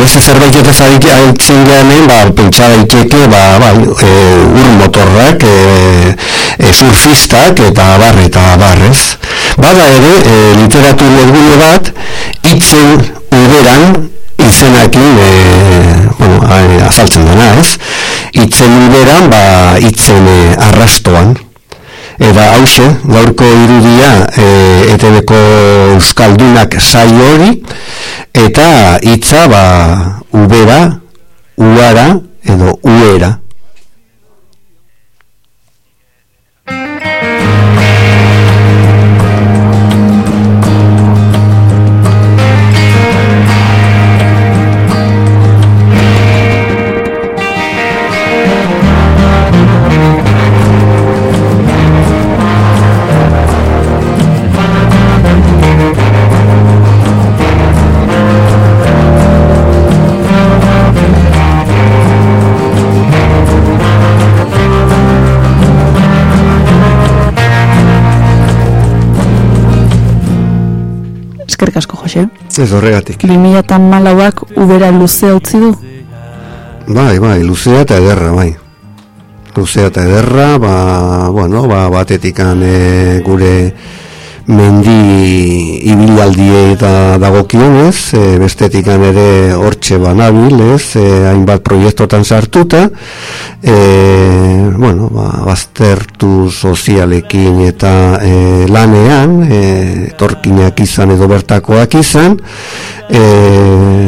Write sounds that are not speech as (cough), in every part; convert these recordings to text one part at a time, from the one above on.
Beste zerbait eta zadik haitzen gehanen, ba, pentsa daiteke, ba, ba, e, ur motorrak, e, e, surfistak, eta barre, eta barrez. Bada ere, e, literatur webgune bat, itzen uberan, izenakin, e, bueno, azaltzen dena, ez? Itzen uberan, ba, itzen e, arrastoan. Eta hause, gaurko irudia e, eteneko euskaldunak sai hori, eta hitza ba, ubera, uara edo uera. Jose. Ez horregatik. 2008ak ubera luzea utzi du? Bai, bai, luzea eta ederra, bai. Luzea eta ederra, ba, bueno, ba, batetikan e, gure mendi ibilaldi eta dagokionez, e, bestetikan ere hortxe banabil, ez, e, hainbat proiektotan sartuta, e, bueno, ba, baztertu sozialekin eta e, lanean, e, torkinak izan edo bertakoak izan, e,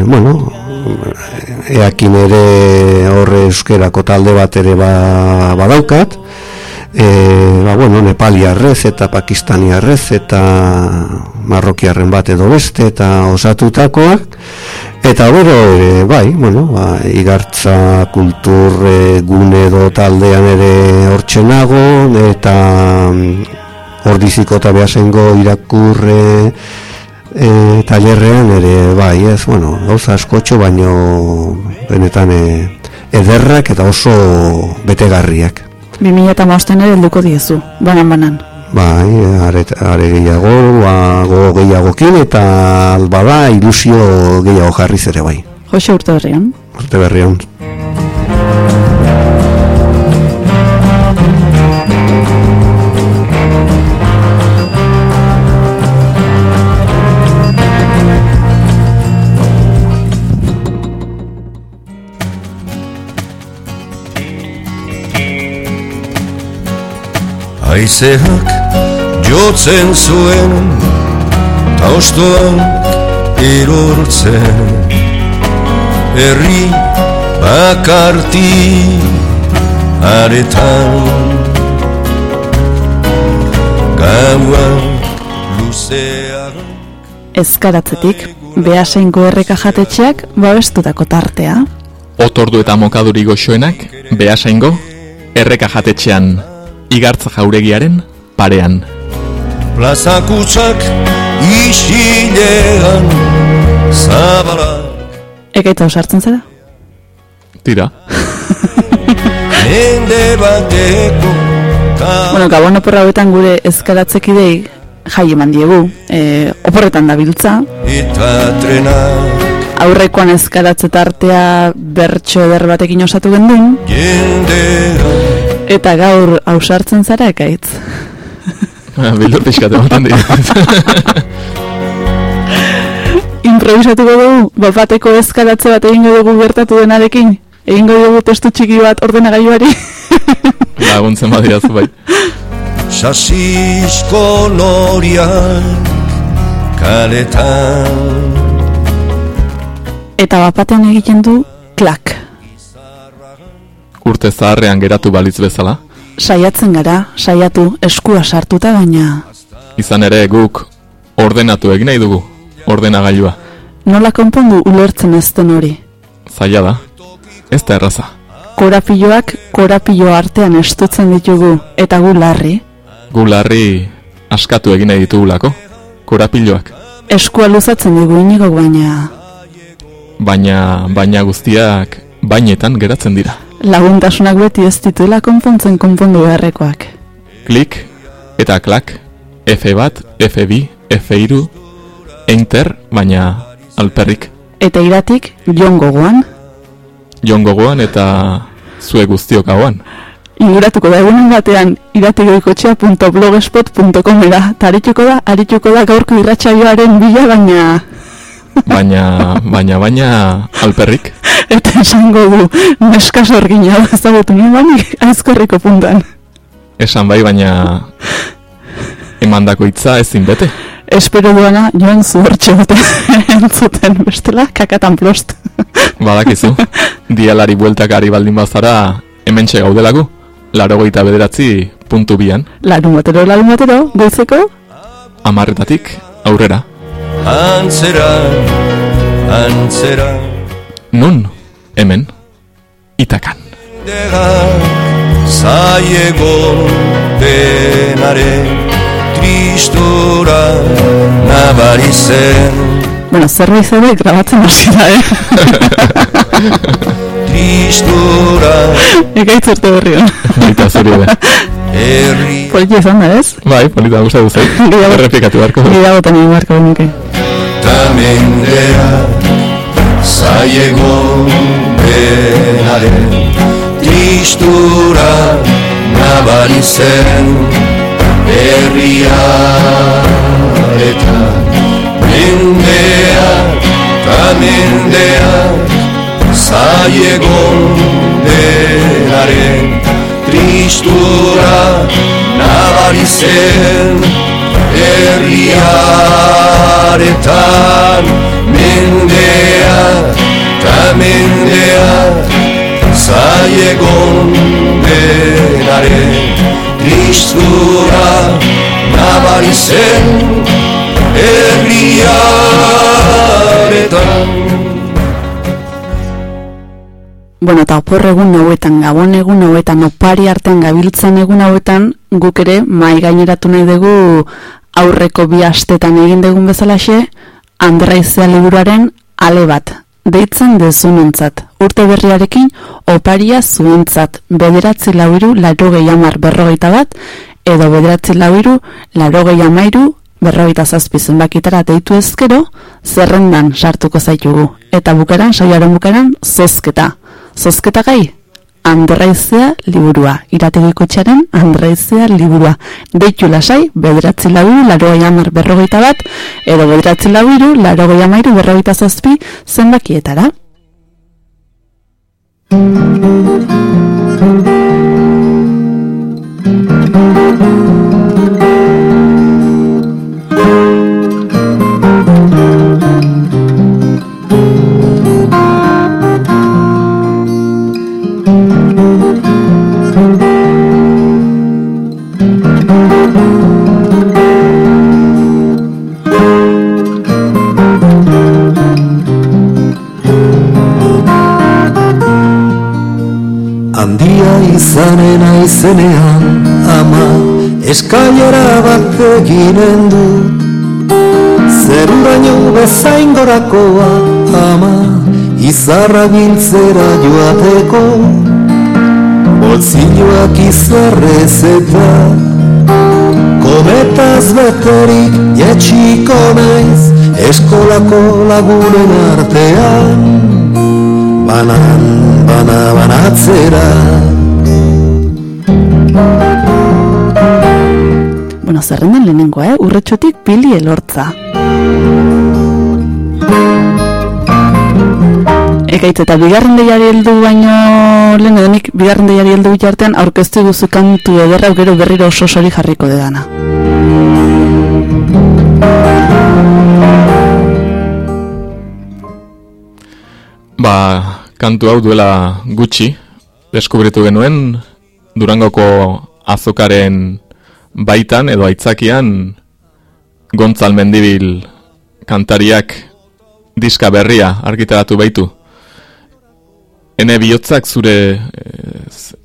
bueno, eakin ere horre euskerako talde bat ere ba, badaukat, e, ba, bueno, Nepaliarrez eta Pakistaniarrez eta Marrokiarren bat edo beste eta osatutakoak eta bero ere, bai, bueno, ba, igartza kultur e, gune edo taldean ere hortxenago eta mm, ordiziko eta behasengo irakurre e, talerrean ere, bai, ez, bueno, gauza askotxo, baino benetan e, ederrak eta oso betegarriak. 2008 ere helduko diezu, banan-banan. Bai, are, are gehiago, ba, go gehiagokin eta albada ilusio gehiago jarriz ere bai. Jose urte berrian. Urte berrian. Aizeak jotzen zuen Taustoan erortzen Herri bakarti aretan Gaua luzeak Ezkaratzetik, behaseinko erreka jatetxeak babestutako tartea. Otordu eta mokaduri goxoenak, behasaingo, erreka jatetxean igartza jauregiaren parean. Plazakutsak isilean zabalak Ekaita osartzen zara? Tira. (laughs) Mende bateko Bueno, gabon oporra hauetan gure ezkaratzekidei jai eman diegu. E, oporretan da biltza. eta Aurrekoan ezkaratze tartea bertso eder batekin osatu gendun. jendean Eta gaur ausartzen zara ekaitz. Bildur pixkate ematen dira. (laughs) Improvisatuko dugu, bapateko ezkaratze bat egingo dugu gertatu denarekin. Egingo dugu testu txiki bat ordenagailuari. (laughs) Laguntzen badirazu bai. Sasizko loriak kaletan Eta bapatean egiten du klak. Urte zaharrean geratu balitz bezala. Saiatzen gara, saiatu eskua sartuta baina Izan ere guk ordenatu egin nahi dugu. Ordenagailua. nola konpondu ulertzen ez den hori. Zaila da. Ez da erraza. Korapiloak korapilo artean estutzen ditugu eta gu larri. Gu larri askatu egin nahi ditugulako. Korapiloak. Eskua luzatzen dugu inigok baina Baina, baina guztiak bainetan geratzen dira. Laguntasunak beti ez dituela konpontzen konpondu beharrekoak. Klik eta klak. F bat, F bi, F iru, enter, baina alperrik. Eta iratik jon gogoan, Jon gogoan eta zue guztiok hauan. inguratuko da egunen batean iratigoikoetxea.blogspot.com era, eta arituko da, arituko da gaurko irratsaioaren bila, baina Baina, baina, baina, alperrik. (laughs) eta esango du neska sorgina ezagutu banik aizkorriko puntan. Esan bai, baina emandako hitza ezin bete. Espero duana joan zu hortxe dute (laughs) entzuten bestela kakatan plost. Badakizu, (laughs) dialari bueltak ari baldin bazara hemen gaudelako, laro goita bederatzi puntu bian, Larun batero, larun batero, goizeko, amarretatik aurrera. Antzera, antzera Nun, hemen, itakan. Dega zaiego denaren Tristura nabari zen bueno, zerbait zerbait grabatzen hasi da, eh? (laughs) Tristura Ekaitz urte berrion. Baita zuri ere. (laughs) herri Politi izan da, ez? Bai, polita gustatu zait. Gehiago- Errepikatu beharko. dut. Gehiagotan egin beharko genuke. Tamendea zaiego denaren Tristura nabari zen Mendea eta mendea zaiego denaren Tristura nabari zen herriaretan mendea eta mendea zaiegon denaren tristura nabari zen herriaretan Bueno, eta opor egun hauetan, gabon egun hauetan, opari artean gabiltzan egun hauetan, guk ere mai gaineratu nahi dugu aurreko bi astetan egin dugun bezalaxe, Andraizea liburuaren ale bat, deitzen dezunentzat, urte berriarekin oparia zuentzat, bederatzi lauiru, larogei amar berrogeita bat, edo bederatzi lauiru, larogei amairu, berrogeita zazpi zenbakitara deitu ezkero, zerrendan sartuko zaitugu, eta bukaran, saioaren bukaran, zozketa. Zozketa gai, Andraizea liburua, irategiko txaren Andraizea liburua. Deitu lasai, bederatzi labiru, larogei amar berrogeita bat, edo bederatzi labiru, larogei amairu berrogeita zazpi zenbakietara. Handia izanen aizenean ama eskailera bat eginen du. Zeruraino bezain gorakoa ama izarra biltzera joateko. Bolzilloak izarrez eta Kometaz beterik jetxiko naiz Eskolako lagunen artean. Banan, bana, banatzera Bueno, zerrenden lehenengoa, eh? Urretxotik pili elortza. Ekaitz eta bigarren deiari heldu baino lehen edenik bigarren deiari heldu bitartean aurkeztu guzu kantu ederra gero berriro oso sori jarriko dedana. Ba, kantu hau duela gutxi, deskubritu genuen Durangoko azokaren baitan edo aitzakian Gontzal Mendibil kantariak diska berria argitaratu baitu. Ene bihotzak zure eh, z-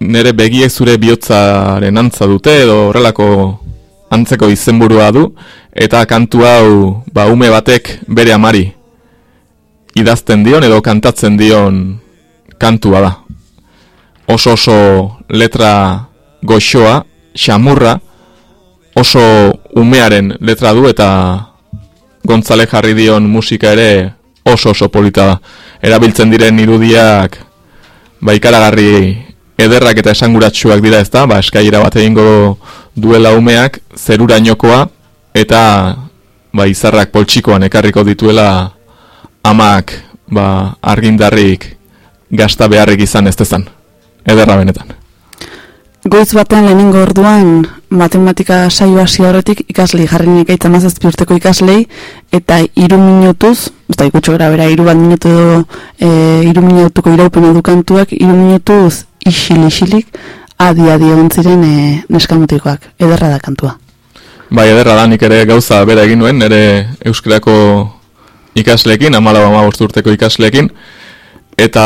nere begiek zure bihotzaren antza dute edo horrelako antzeko izenburua du eta kantu hau ba ume batek bere amari idazten dion edo kantatzen dion kantua da. Oso oso letra goxoa, xamurra, oso umearen letra du eta Gontzale jarri dion musika ere oso oso polita. Erabiltzen diren irudiak ba ikaragarri ederrak eta esanguratsuak dira ezta, ba eskailera bat egingo duela umeak zerurainokoa eta ba izarrak poltsikoan ekarriko dituela amak ba argindarrik gasta beharrik izan ez dezan. Ederra benetan. Goiz batean lehenengo orduan matematika saio hasi horretik ikaslei jarri nik aita mazazpi urteko ikaslei eta iru minutuz, eta ikutxo gara bera iru bat minutu edo e, iru minutuko iraupen edukantuak iru minutuz isil isilik adi adi egon ziren e, neskamutikoak, ederra da kantua. Bai, ederra da nik ere gauza bera egin nuen, nire euskerako ikaslekin, amala bama urteko ikaslekin, eta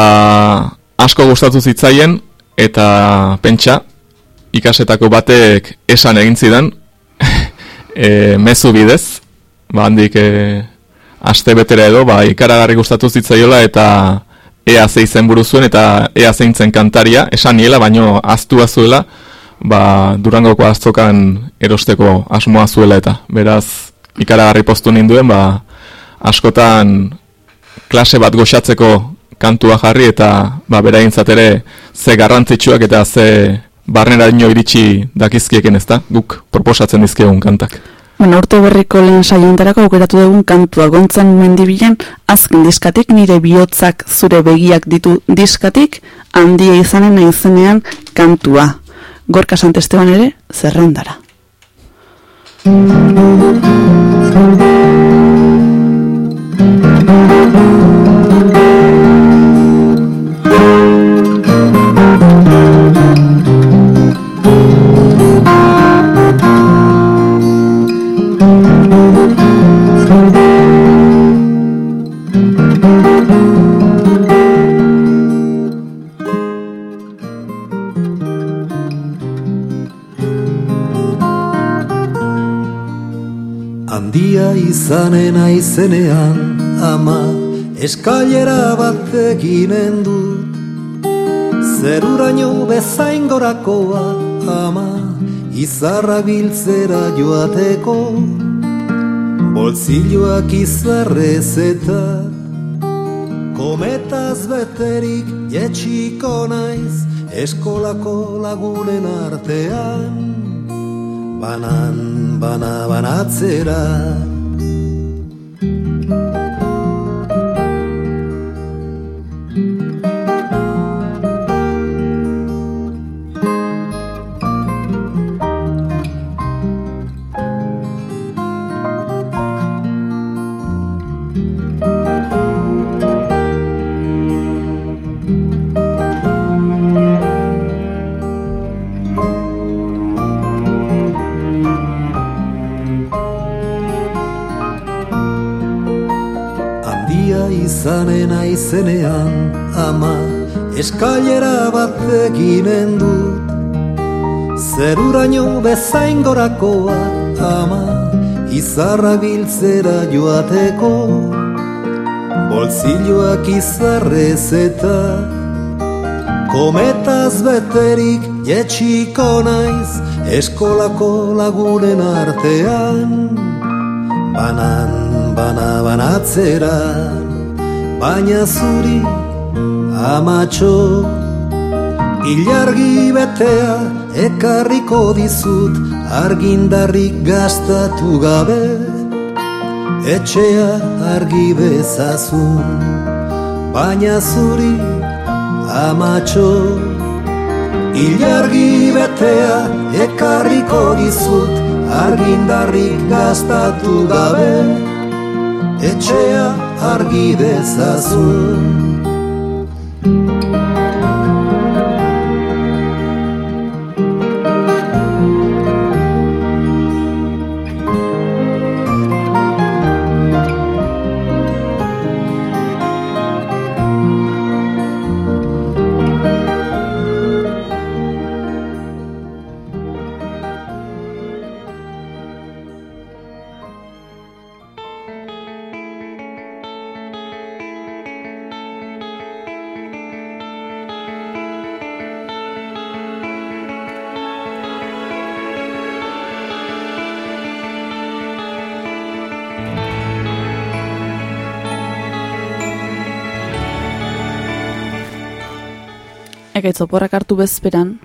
asko gustatu zitzaien, eta pentsa, ikasetako batek esan egin zidan (laughs) e, mezu bidez. Ba handik e, aste betera edo ba ikaragarri gustatu zitzaiola eta ea ze izen buru zuen eta ea zeintzen kantaria. Esan niela baino aztua zuela. Ba durangoko azokan erosteko asmoa zuela eta beraz ikaragarri postu ninduen ba askotan klase bat goxatzeko kantua jarri eta ba beraintzat ere ze garrantzitsuak eta ze barnera dino iritsi dakizkieken ez da, guk proposatzen dizkegun kantak. Bueno, urte berriko lehen saiontarako aukeratu dugun kantua gontzan mendibilen azken diskatik nire bihotzak zure begiak ditu diskatik handia izanen naizenean kantua. Gorka Santesteban ere zerrendara. Aizenean ama eskailera bat eginen du. Zeruraino bezain gorakoa ama izarra biltzera joateko. Bolzilloak izarrez eta kometaz beterik jetxiko naiz eskolako lagunen artean. Banan, bana, banatzera eskailera bat eginen dut Zeruraino bezain gorakoa ama izarra biltzera joateko. Bolzilloak izarrez eta kometaz beterik jetxiko naiz eskolako lagunen artean. Banan, bana, banatzeran baina zuri amatxo Ilargi betea ekarriko dizut argindarrik gastatu gabe Etxea argi bezazun. Baina zuri amatxo Ilargi betea ekarriko dizut argindarrik gastatu gabe Etxea argi dezazun Ekaitz oporrak hartu bezperan,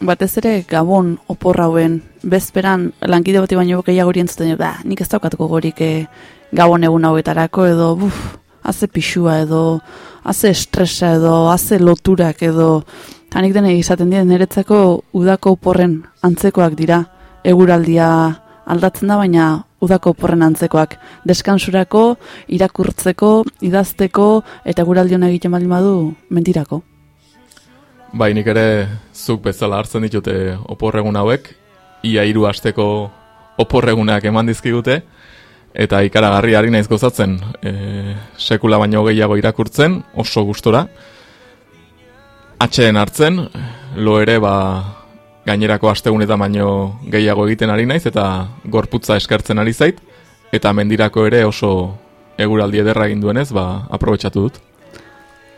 batez ere gabon opor hauen bezperan lankide bati baino gehiago hori entzuten da, nik ez daukatuko gorik eh, gabon egun hauetarako edo buf, haze pixua edo haze estresa edo haze loturak edo. Tanik dene izaten dira niretzako udako oporren antzekoak dira. Eguraldia aldatzen da baina udako oporren antzekoak. Deskansurako, irakurtzeko, idazteko eta eguraldi hona egiten baldin badu mentirako. Bai, nik ere zuk bezala hartzen ditute oporregun hauek, ia hiru asteko oporregunak eman dizkigute, eta ikaragarri ari naiz gozatzen, e, sekula baino gehiago irakurtzen, oso gustora. Atxeen hartzen, lo ere ba, gainerako astegunetan baino gehiago egiten ari naiz, eta gorputza eskertzen ari zait, eta mendirako ere oso eguraldi ederra egin duenez, ba, aprobetsatu dut.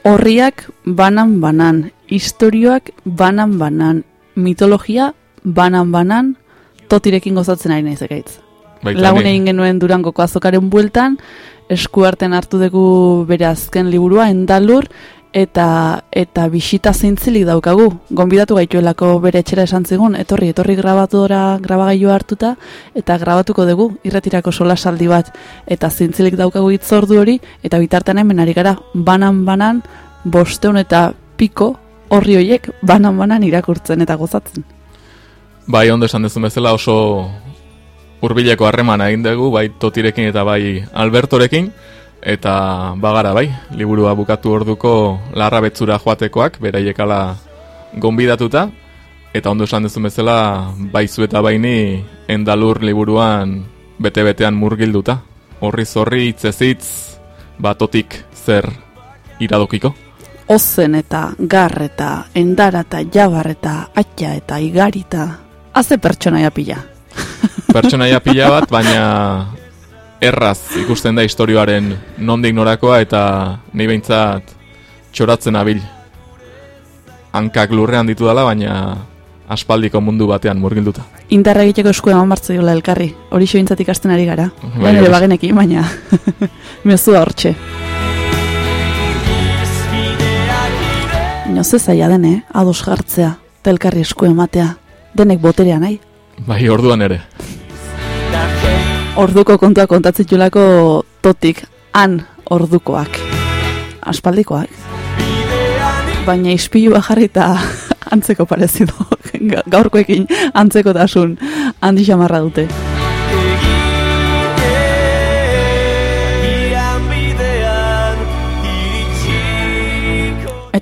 Horriak banan-banan, historioak banan-banan, mitologia banan-banan, totirekin gozatzen ari naiz ekaitz. Baita Lagun egin genuen durangoko azokaren bueltan, eskuarten hartu dugu bere azken liburua, endalur, eta eta bisita zeintzilik daukagu. Gonbidatu gaituelako bere etxera esan zigun, etorri, etorri grabatura, grabagailua hartuta, eta grabatuko dugu, irretirako solasaldi bat, eta zeintzilik daukagu hitzordu hori, eta bitartean hemen ari gara, banan-banan, bosteun eta piko, horri hoiek, banan-banan irakurtzen eta gozatzen. Bai, ondo esan dezun bezala oso hurbileko harremana egin dugu, bai Totirekin eta bai Albertorekin, eta bagara bai, liburua bukatu orduko larra betzura joatekoak, beraiekala gonbidatuta, eta ondo esan dezun bezala, bai zu eta baini endalur liburuan bete-betean murgilduta. Horri zorri, itzezitz, batotik zer iradokiko. Ozen eta gar eta endara eta jabar eta atxa eta igarita. Haze pertsonaia pila. (laughs) pertsonaia pila bat, baina erraz ikusten da historioaren nondik norakoa eta ni behintzat txoratzen abil. Hankak lurrean ditu dela, baina aspaldiko mundu batean murgilduta. Indarra egiteko esku eman bartziola elkarri. Hori xointzat ikasten ari gara. Bai, Baina ere hori. bagenekin, baina mezua hortxe. Ze zaila den, eh? Ados jartzea, eta elkarri esku ematea. Denek boterea nahi. Bai, orduan ere. Orduko kontua kontatzitulako totik, han ordukoak. Aspaldikoak. Baina ispilu jarri eta (laughs) antzeko parezido. Ga- Gaurkoekin antzeko tasun handi xamarra dute.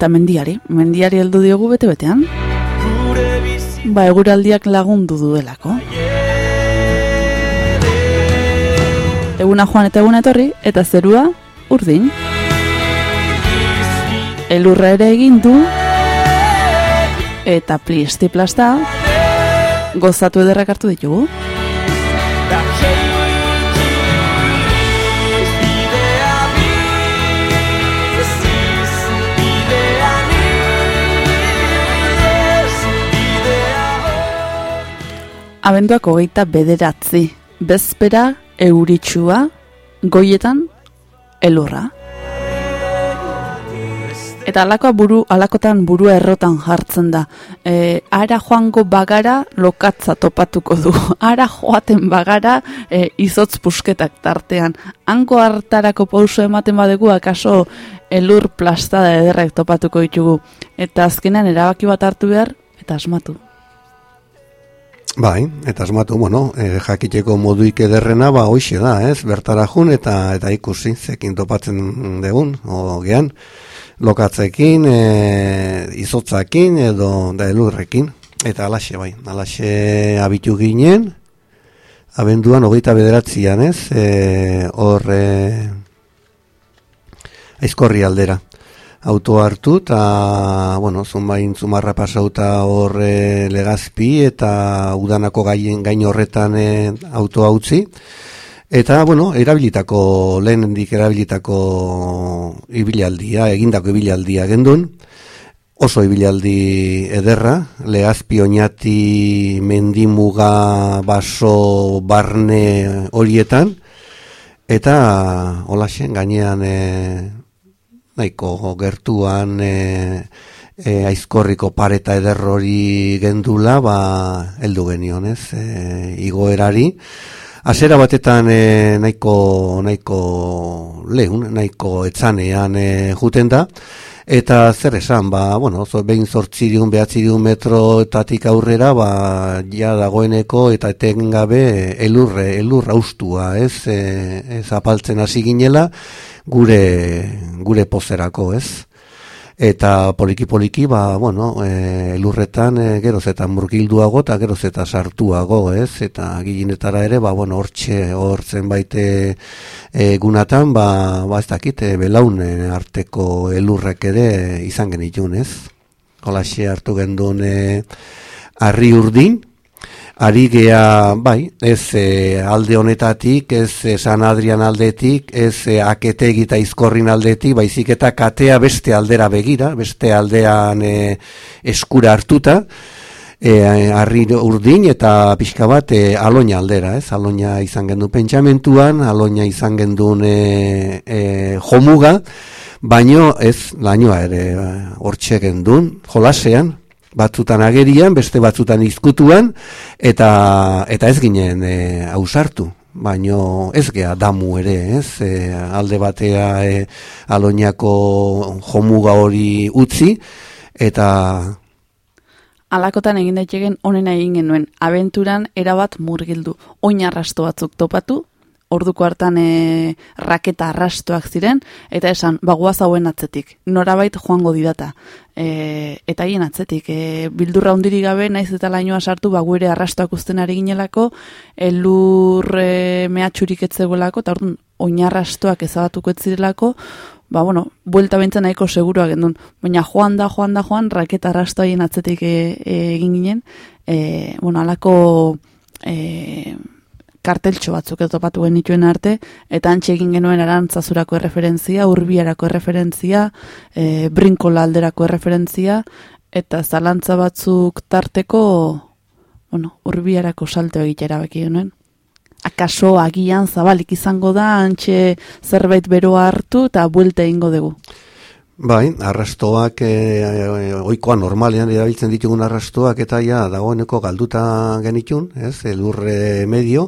Eta mendiari, mendiari heldu diogu bete-betean. Ba, eguraldiak lagundu duelako. Eguna joan eta eguna etorri, eta zerua urdin. Elurra ere egin du, eta plisti plasta, gozatu ederrak hartu ditugu. Abenduak hogeita bederatzi, bezpera euritsua, goietan elurra. Eta alakoa buru, alakotan burua errotan jartzen da. E, ara joango bagara lokatza topatuko du. (laughs) Ara joaten bagara e, izotz pusketak tartean. Hanko hartarako pauso ematen badegu akaso elur plastada ederrek topatuko ditugu. Eta azkenean erabaki bat hartu behar eta asmatu. Bai, eta asmatu, bueno, e, jakiteko moduik ederrena, ba, hoxe da, ez, bertara jun, eta eta ikusi, zekin topatzen degun, o gean, lokatzekin, e, izotzakin, edo da elurrekin, eta alaxe, bai, alaxe abitu ginen, abenduan hogeita bederatzian, ez, e, hor, e, aizkorri aldera auto hartu eta, bueno, zunbain zumarra pasauta hor e, legazpi eta udanako gaien gain horretan e, auto utzi. Eta, bueno, erabilitako, lehenendik erabilitako ibilaldia, egindako ibilaldia gendun, oso ibilaldi ederra, legazpi oinati mendimuga baso barne horietan, eta holaxen gainean e, nahiko gertuan e, e, aizkorriko pareta ederrori gendula, ba, heldu genion, ez, e, igoerari. Azera batetan e, nahiko, nahiko lehun, nahiko etzanean e, juten da, Eta zer esan, ba, bueno, zo, behin zortziriun, behatziriun metroetatik aurrera, ba, ja dagoeneko eta etengabe elurre, elurra ustua, ez, e, ez apaltzen hasi ginela, gure, gure pozerako, ez eta poliki poliki ba bueno e, lurretan e, geroz eta murgilduago eta geroz eta sartuago ez? Eta gilinetara ere ba bueno hortxe hortzen baite egunatan ba ba ez dakit e, belaun arteko elurrek ere izan genitun ez? Holaxe hartu gendun e, arri urdin ari gea, bai, ez e, alde honetatik, ez e, San Adrian aldetik, ez e, aketegi eta izkorrin aldetik, baizik eta katea beste aldera begira, beste aldean e, eskura hartuta, e, arri urdin eta pixka bat e, aloina aldera, ez, aloina izan gendu pentsamentuan, aloina izan gendu e, e, jomuga, baino ez, lainoa ere, hortxe gendun, jolasean, batzutan agerian, beste batzutan izkutuan, eta, eta ez ginen e, ausartu. Baino ez gea damu ere, ez? E, alde batea e, aloinako jomuga hori utzi, eta... Alakotan egin daiteken onena egin genuen, abenturan erabat murgildu, oin arrasto batzuk topatu, orduko hartan e, raketa arrastoak ziren, eta esan, bagoaz hauen atzetik, norabait joango didata. E, eta hien atzetik, e, bildurra hundiri gabe, naiz eta lainoa sartu, baguere arrastoak usten ari ginelako, elur e, mehatxurik etzegolako, eta orduan, oinarrastoak ezabatuko etzirelako, ba, bueno, buelta bentzen nahiko seguruak gendun. Baina joan da, joan da, joan, raketa arrastoa hien atzetik e, e, egin ginen, e, bueno, alako... E, karteltxo batzuk edo topatu genituen arte, eta antxe egin genuen arantzazurako erreferentzia, urbiarako erreferentzia, e, brinkola alderako erreferentzia, eta zalantza batzuk tarteko, bueno, urbiarako salto egitera beki genuen. Akaso agian zabalik izango da, antxe zerbait beroa hartu eta buelte ingo dugu. Bai, arrastoak e, oikoa normalean erabiltzen ditugun arrastoak eta ja dagoeneko galduta genitun, ez, elurre medio,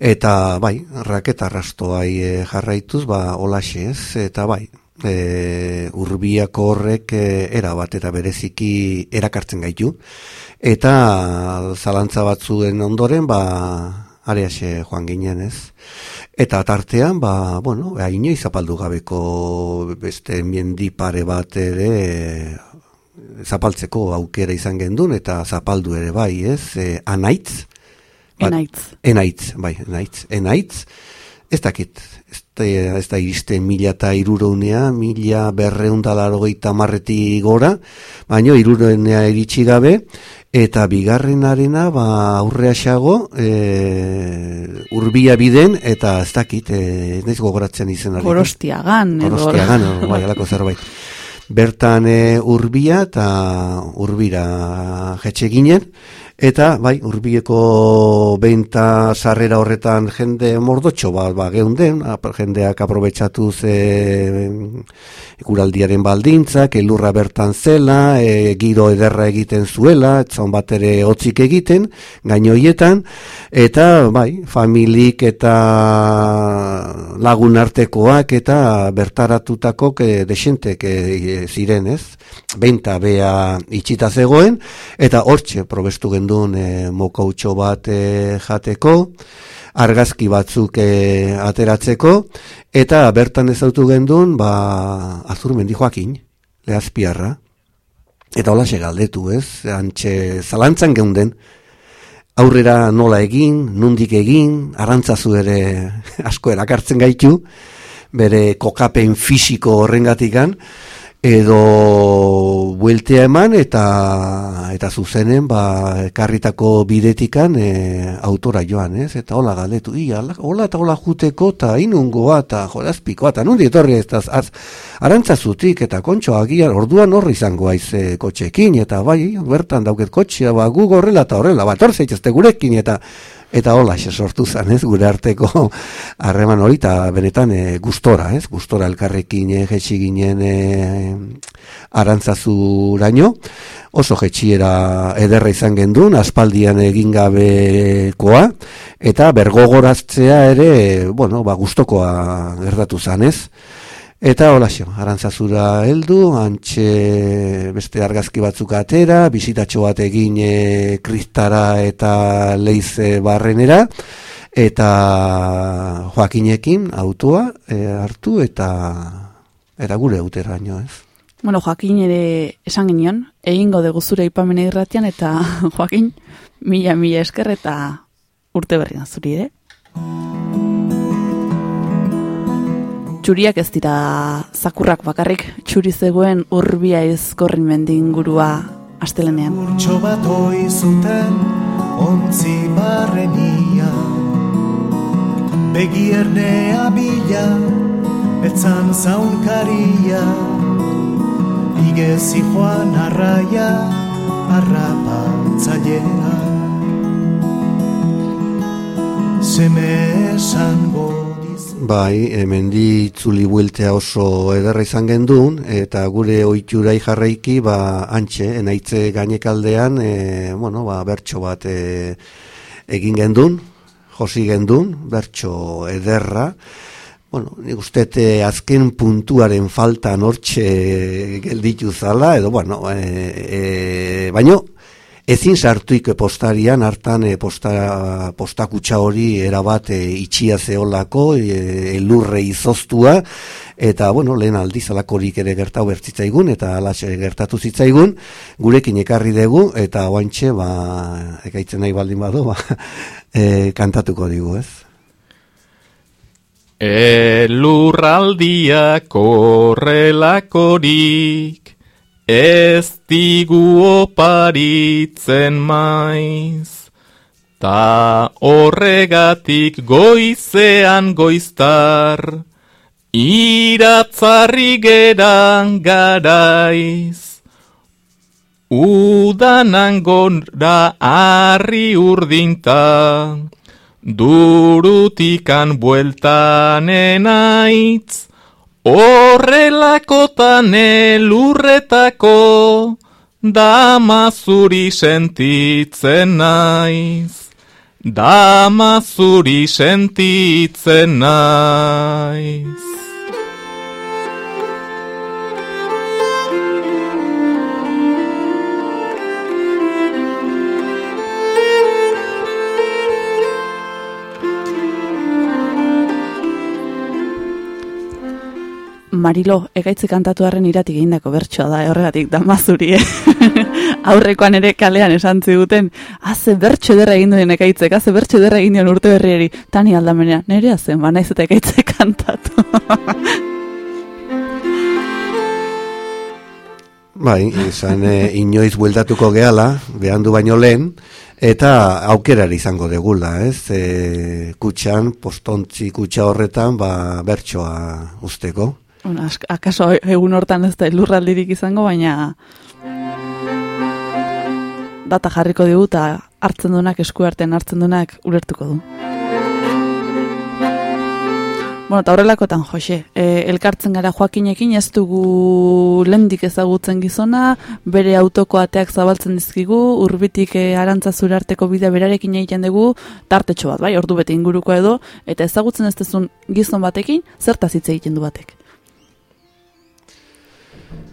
eta bai, raketa arrastoai e, jarraituz, ba, olaxe, ez, eta bai, e, urbiako horrek e, era bat eta bereziki erakartzen gaitu, eta zalantza batzuen ondoren, ba, arease joan ginen, ez, Eta tartean, ba, bueno, ba, inoiz zapaldu gabeko beste mendi pare bat ere zapaltzeko aukera izan gendun, eta zapaldu ere bai, ez? E, anaitz? Bat, enaitz. Enaitz, bai, enaitz. Enaitz, ez dakit, ez da, ez da iriste mila eta irurounea, mila berreundalaro gehieta marreti gora, baina irurounea iritsi gabe, Eta bigarren arena, ba, aurrea xago, e, urbia biden, eta ez dakit, e, ez naiz gogoratzen izan. Gorostiagan. Gorostiagan, (laughs) bai, alako zerbait. Bertan e, urbia eta urbira jetxe ginen, Eta, bai, urbieko beinta sarrera horretan jende mordotxo bat, ba, geunden, jendeak aprobetsatu ze guraldiaren baldintzak, elurra bertan zela, e, giro ederra egiten zuela, etzon bat ere hotzik egiten, gainoietan, eta, bai, familik eta lagun artekoak eta bertaratutako e, desentek e, ziren, ez? Beinta bea itxita zegoen, eta hortxe probestu gendu gendun e, mokautxo bat e, jateko, argazki batzuk e, ateratzeko, eta bertan ezautu gendun, ba, azur mendi joakin, lehazpiarra, eta hola galdetu ez, antxe zalantzan geunden, aurrera nola egin, nundik egin, arantzazu ere (laughs) asko erakartzen gaitu, bere kokapen fisiko horrengatikan, edo bueltea eman eta eta zuzenen ba karritako bidetikan e, autora joan, ez? Eta hola galdetu, ia, hola eta hola juteko eta inungoa eta jodazpikoa eta nundi etorri ez az, arantzazutik eta kontxo agian orduan horri izango aiz e, kotxekin eta bai, bertan dauket kotxea, ba gu gorrela eta horrela, bat horze gurekin eta Eta hola, sortu zen, ez, gure arteko (laughs) harreman hori, eta benetan e, gustora, ez, gustora elkarrekin e, jetxi ginen e, arantzazuraino, oso jetxiera ederra izan gendun, aspaldian egin gabekoa, eta bergogoraztzea ere, bueno, ba, gustokoa gertatu zen, ez, Eta hola xo, arantzazura heldu, antxe beste argazki batzuk atera, bizitatxo bat egin e, kristara eta leize barrenera, eta joakinekin autoa e, hartu eta eta gure utera ez. Bueno, Joaquin ere esan genion, egingo dugu zure ipamene irratian, eta (laughs) Joaquin, mila, mila esker eta urte berri zuri ere. Txuriak ez dira zakurrak bakarrik. Txuri zegoen urbia izkorrin mendin gurua astelenean. Urtso bat hoi zuten ontzi barrenia Begiernea bila etzan zaunkaria Igezi joan arraia arrapatzailea Zeme esango Bai, hemendi itzuli bueltea oso ederra izan gendun, eta gure oiturai jarraiki, ba, antxe, enaitze gainekaldean, e, bueno, ba, bertso bat e, egin gendun, josi gendun, bertso ederra, bueno, nik uste azken puntuaren falta nortxe gelditu zala, edo, bueno, e, e, baino, ezin sartuik postarian hartan e, posta, postakutsa hori erabat e, itxia zeolako e, elurre izoztua. Eta bueno, lehen aldiz alakorik ere gertau bertzitzaigun eta alatxe gertatu zitzaigun gurekin ekarri dugu eta oantxe ba, ekaitzen nahi baldin badu ba, (laughs) e, kantatuko digu ez? Elurraldia korrelakorik ez digu oparitzen maiz. Ta horregatik goizean goiztar, iratzarri geran garaiz. Udanan gora arri urdinta, durutikan bueltan enaitz, Horrelakotan elurretako dama zuri sentitzen naiz. Dama zuri sentitzen naiz. Marilo, egaitze kantatu harren iratik egindako bertsoa da, horregatik da mazuri, eh? (laughs) Aurrekoan ere kalean esan ziguten, haze bertso derra egin duen ekaitzek, haze bertso derra egin duen urte berriari, tani aldamenea, nire hazen, ba, naiz eta ekaitze (laughs) kantatu. bai, izan e, inoiz bueltatuko gehala, behan du baino lehen, eta aukerari izango degula, ez? E, kutxan, postontzi kutxa horretan, ba, bertsoa usteko. Bueno, akaso egun hortan ez da lurraldirik izango, baina data jarriko dugu eta hartzen duenak esku artean hartzen duenak ulertuko du. Bueno, eta horrelakotan, Jose, e, elkartzen gara joakinekin ez dugu lendik ezagutzen gizona, bere autoko ateak zabaltzen dizkigu, urbitik e, arantzazur arteko bidea berarekin egiten dugu, tartetxo bat, bai, ordu bete inguruko edo, eta ezagutzen ez dezun gizon batekin, zertaz hitz egiten du batek.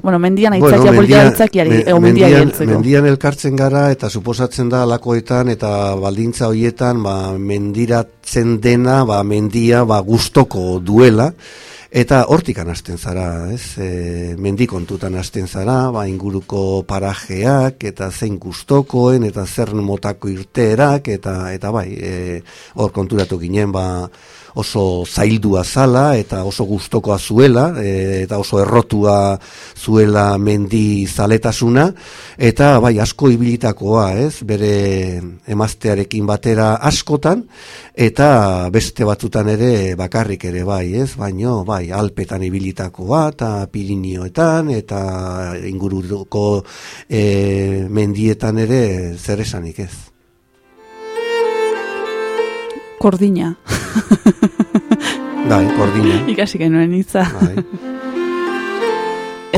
Bueno, mendian aitzakia bueno, mendian, aitzakiari, me, mendian, mendian elkartzen gara eta suposatzen da alakoetan eta baldintza hoietan ba, mendiratzen dena, ba, mendia ba, gustoko duela eta hortik hasten zara, ez? E, mendikontutan hasten zara, ba, inguruko parajeak eta zein gustokoen eta zer motako irteerak eta eta bai, e, hor konturatu ginen ba oso zaildua zala eta oso gustokoa zuela e, eta oso errotua zuela mendi zaletasuna eta bai asko ibilitakoa, ez? Bere emaztearekin batera askotan eta beste batzutan ere bakarrik ere bai, ez? Baino bai Alpetan ibilitakoa eta Pirinioetan eta inguruko e, mendietan ere zer esanik ez? Kordina. Bai, kordina. (laughs) Ikasi genuen hitza. Bai. (laughs)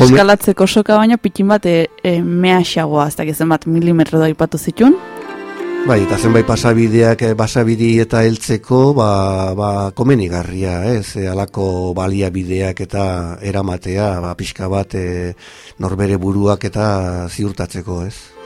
Eskalatzeko soka baina pitin bat e, e, mehaxagoa, ez dakit zenbat milimetro da ipatu zitun. Bai, eta zenbait pasabideak eh, basabidi eta heltzeko, ba, ba komenigarria, ez, e, alako baliabideak eta eramatea, ba, pixka bat e, norbere buruak eta ziurtatzeko, ez.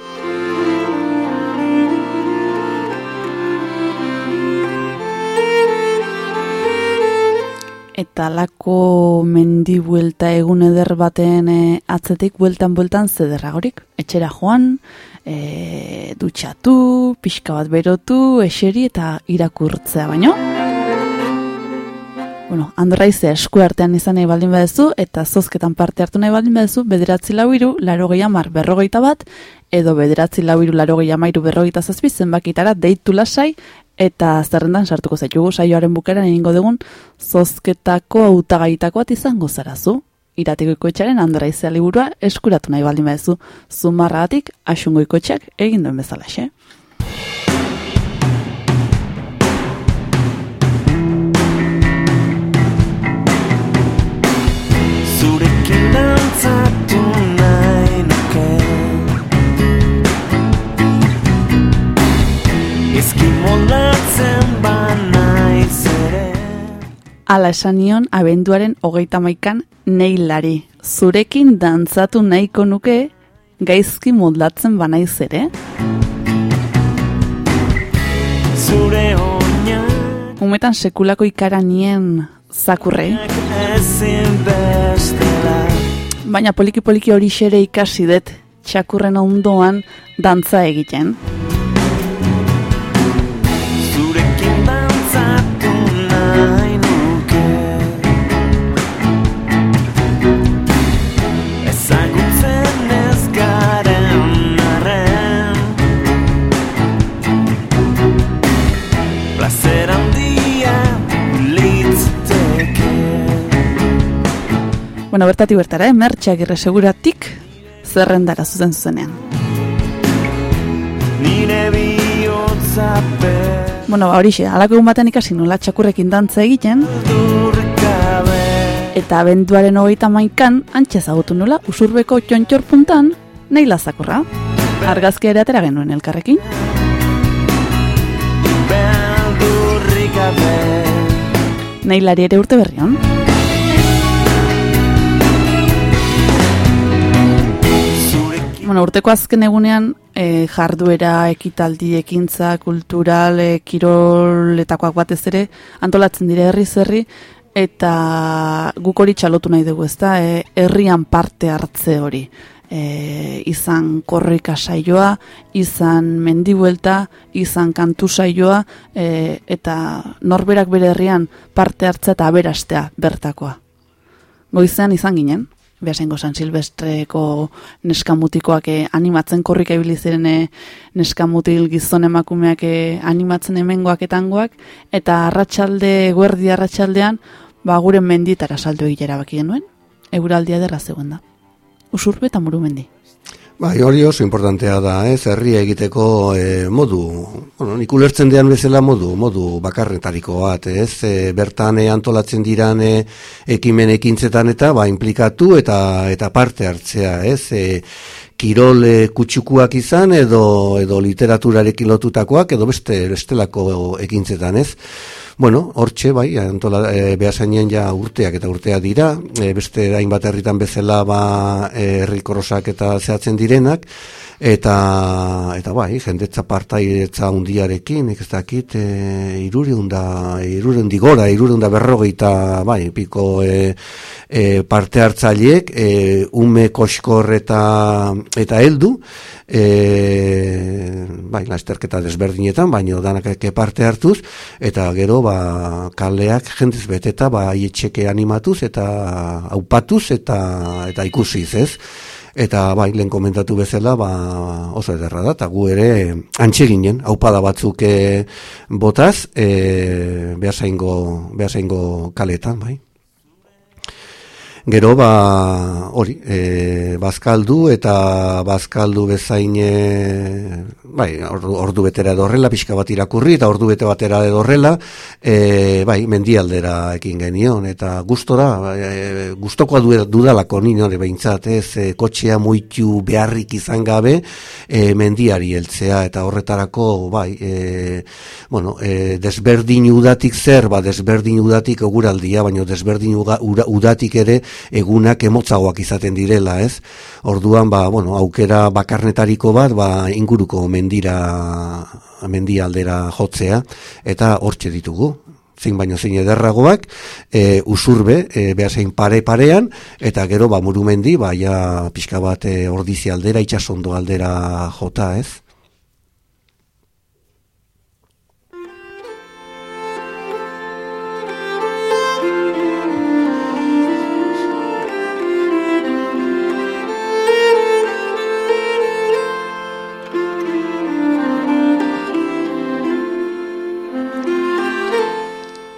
Eta lako mendi buelta egun eder baten e, atzetik bueltan bueltan zederragorik. Etxera joan, e, dutxatu, pixka bat berotu, eseri eta irakurtzea baino. Bueno, Andorraize esku artean izan nahi baldin badezu, eta zozketan parte hartu nahi baldin badezu, bederatzi lau iru, laro gehiamar berrogeita bat, edo bederatzi lau iru, laro gehiamairu berrogeita zazpi, zenbakitara deitu lasai, eta zerrendan sartuko zaitugu saioaren bukeran egingo dugun zozketako hautagaitako bat izango zarazu. Iratiko ikoetxaren andora izea liburua eskuratu nahi baldin bezu. Zumarragatik asungo ikoetxak egin duen bezala, xe? Zurekin dantzatu Ala esan nion abenduaren hogeita maikan neilari. Zurekin dantzatu nahiko nuke gaizki moldatzen banaiz ere. Zure oinak Umetan sekulako ikara nien bestela Baina poliki-poliki hori xere ikasi dut txakurren ondoan dantza egiten. Bueno, bertatik bertara, eh? mertxak seguratik zerrendara zuzen zuzenean. Nire Bueno, ba, horixe, alako egun baten ikasi nola txakurrekin dantza egiten, eta abenduaren hogeita maikan, antxe ezagutu nola, usurbeko txontxor puntan, nahi lazakorra. Argazki ere atera genuen elkarrekin. Beldurrik gabe Nailari ere urte berrion. Zurekin Bueno, urteko azken egunean e, jarduera, ekitaldi, ekintza, kultural, e, kiroletakoak batez ere antolatzen dire herri herri eta guk hori txalotu nahi dugu, ezta? E, herrian parte hartze hori. E, izan korrika saioa, izan mendibuelta, izan kantu saioa, e, eta norberak bere herrian parte hartzea eta aberastea bertakoa. Goizean izan ginen, behasengo San Silvestreko neskamutikoak eh, animatzen korrika ibili ziren eh, neskamutil gizon emakumeak eh, animatzen hemengoak etangoak, eta arratsalde guerdi arratsaldean ba gure menditara salto egitera baki genuen, eguraldia derra zegoen da. Usurbe eta murumendi. Bai, hori oso importantea da, ez, herria egiteko e, modu, bueno, nik ulertzen dean bezala modu, modu bakarretariko bat, ez, e, bertan e, antolatzen diran e, ekimen ekintzetan eta ba, implikatu eta eta parte hartzea, ez, e, kirol e, kutsukuak izan edo edo literaturarekin lotutakoak edo beste bestelako ekintzetan, ez. Bueno, hortxe, bai, antola, e, behasainen ja urteak eta urteak dira, e, beste hainbat herritan bezala ba, herrikorosak eta zehatzen direnak, eta, eta bai, jendetza partaietza undiarekin, ez dakit, e, iruriunda, iruriundi gora, iruriunda berrogeita, bai, piko e, e, parte hartzaileek, e, ume koskor eta, eta heldu, e, bai, lasterketa desberdinetan, baino danak parte hartuz, eta gero, ba, kaleak jendez beteta, ba, aietxeke animatuz, eta aupatuz, eta, eta ikusiz, ez? Eta bai, lehen komentatu bezala, ba, oso ederra da, eta gu ere antxeginen, aupada batzuk e, botaz, e, behasaingo, behasaingo kaletan, bai. Gero, ba, hori, e, bazkaldu eta bazkaldu bezain, e, bai, ordu, ordu betera edorrela, pixka bat irakurri, eta ordu bete batera edorrela, e, bai, mendialdera ekin genion, eta gustora, e, gustokoa du, dudalako nire behintzat, ez, e, kotxea muitu beharrik izan gabe, e, mendiari heltzea, eta horretarako, bai, e, bueno, e, desberdin udatik zer, ba, desberdin udatik oguraldia, baina desberdin udatik ere, egunak emotzagoak izaten direla, ez? Orduan, ba, bueno, aukera bakarnetariko bat, ba, inguruko mendira, mendia aldera jotzea, eta hortxe ditugu zein baino zein ederragoak, e, usurbe, e, behasein pare-parean, eta gero, ba, murumendi, ba, ja, pixka bat e, ordizi aldera, itxasondo aldera jota, ez?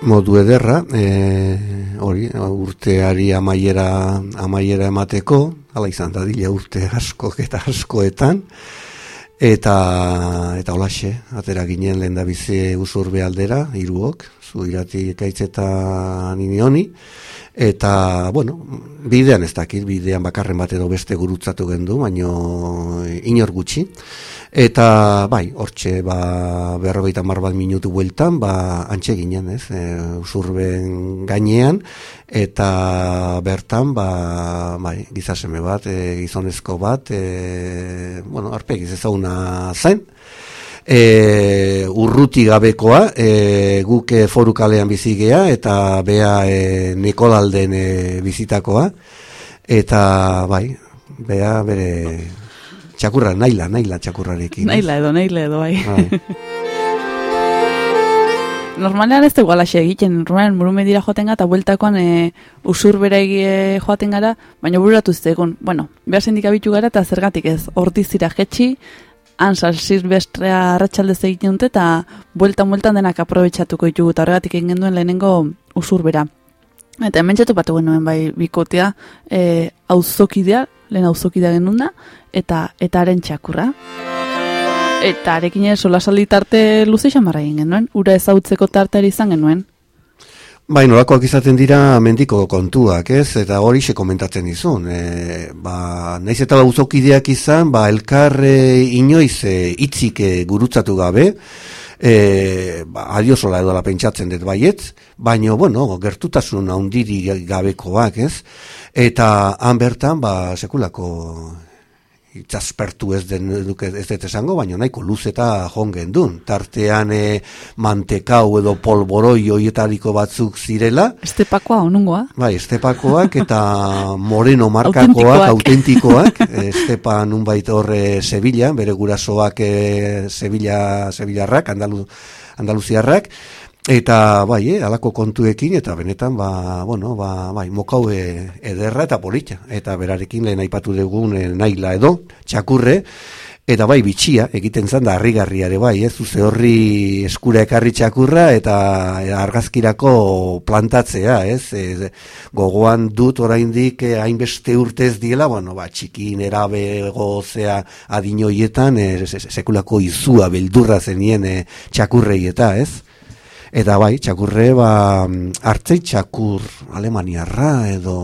Modu ederra, e, hori, urteari amaiera, amaiera emateko, hala izan da dila urte asko (laughs) eta askoetan, eta eta holaxe, atera ginen lehen da bizi usurbe aldera, iruok, zu irati ekaitzeta nini honi, eta, bueno, bidean ez dakit, bidean bakarren bat edo beste gurutzatu gendu, baino inor gutxi, Eta bai, hortxe ba, berrogeita mar bat minutu bueltan, ba, antxe ginen, ez, e, usurben gainean, eta bertan, ba, bai, gizaseme bat, e, gizonezko bat, e, bueno, arpegiz ezaguna zen, e, urruti gabekoa, e, guk e, foru kalean bizigea, eta bea e, Nikolalden e, bizitakoa, eta bai, bea bere Txakurra, naila, naila txakurrarekin. Naila edo, naila edo, bai. bai. (laughs) Normalean ez dugu alaxe egiten, normalean murume dira joaten eta bueltakoan e, usur bera egie joaten gara, baina bururatu egun. Bueno, behar zendik abitu gara eta zergatik ez, hortizira jetxi, ansar silvestrea arratsaldez egiten dute eta bueltan bueltan denak aprobetsatuko ditugu eta horregatik egin duen lehenengo usur bera. Eta hemen batu genuen bai bikotea, e, auzokidea, lehen auzokidea genuen eta eta haren txakurra. Eta arekin ere sola tarte luze xamarra egin genuen, ura ezautzeko tarteari izan genuen. Bai, nolakoak izaten dira mendiko kontuak, ez? Eta hori xe komentatzen dizun. E, ba, naiz eta uzokideak izan, ba, elkarre inoiz e, itzik e, gurutzatu gabe, e, ba, adiosola edo pentsatzen dut baietz, baino, bueno, gertutasun handiri gabekoak, ez? Eta han bertan, ba, sekulako itzaspertu ez den duke ez dut esango, baina nahiko luz eta jongen dun. Tartean e, mantekau edo polboroi oietariko batzuk zirela. Estepakoa, onungoa? Bai, estepakoak eta (laughs) moreno markakoak, autentikoak. (laughs) Estepa nun baita horre Sevilla, bere gurasoak e, Sevilla, Sevillarrak, Andalu, Andaluziarrak. Eta bai, eh, alako kontuekin eta benetan ba, bueno, ba, bai, mokau ederra eta polita eta berarekin lehen aipatu dugun e, naila edo txakurre eta bai bitxia egiten zan da harrigarriare bai, ez zuze horri eskura ekarri txakurra eta e, argazkirako plantatzea, ez? E, gogoan dut oraindik e, hainbeste urtez diela, bueno, ba txikin erabe gozea adinoietan e, sekulako izua beldurra zenien e, txakurrei eta, ez? Eta bai, txakurre, ba, hartzei txakur alemaniarra edo,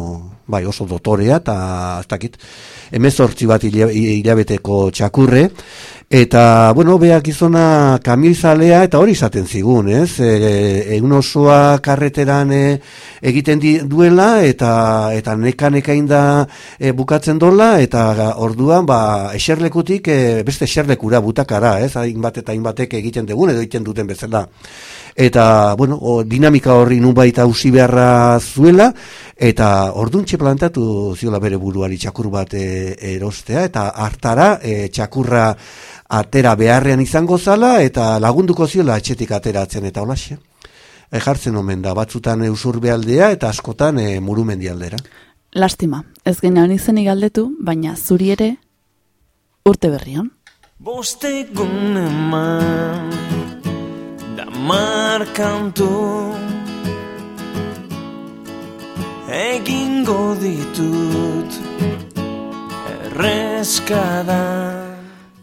bai, oso dotorea, eta ez dakit, emezortzi bat hilabeteko txakurre, eta, bueno, beak izona kamioizalea, eta hori izaten zigun, ez? E, egun osoa karreteran e, egiten di, duela, eta eta neka neka inda e, bukatzen dola, eta orduan, ba, eserlekutik, e, beste eserlekura butakara, ez? Hainbat eta hainbatek egiten dugun, edo egiten duten bezala eta bueno, o, dinamika horri nun baita usi beharra zuela, eta orduntxe plantatu ziola bere buruari txakur bat e, erostea, eta hartara e, txakurra atera beharrean izango zala, eta lagunduko ziola etxetik ateratzen, eta holaxe. E, jartzen omen da, batzutan eusurbe aldea, eta askotan e, murumendi aldera. Lastima, ez gena honi zen galdetu, baina zuri ere urte berrion. Bostegun eman markantu egingo ditut erreskada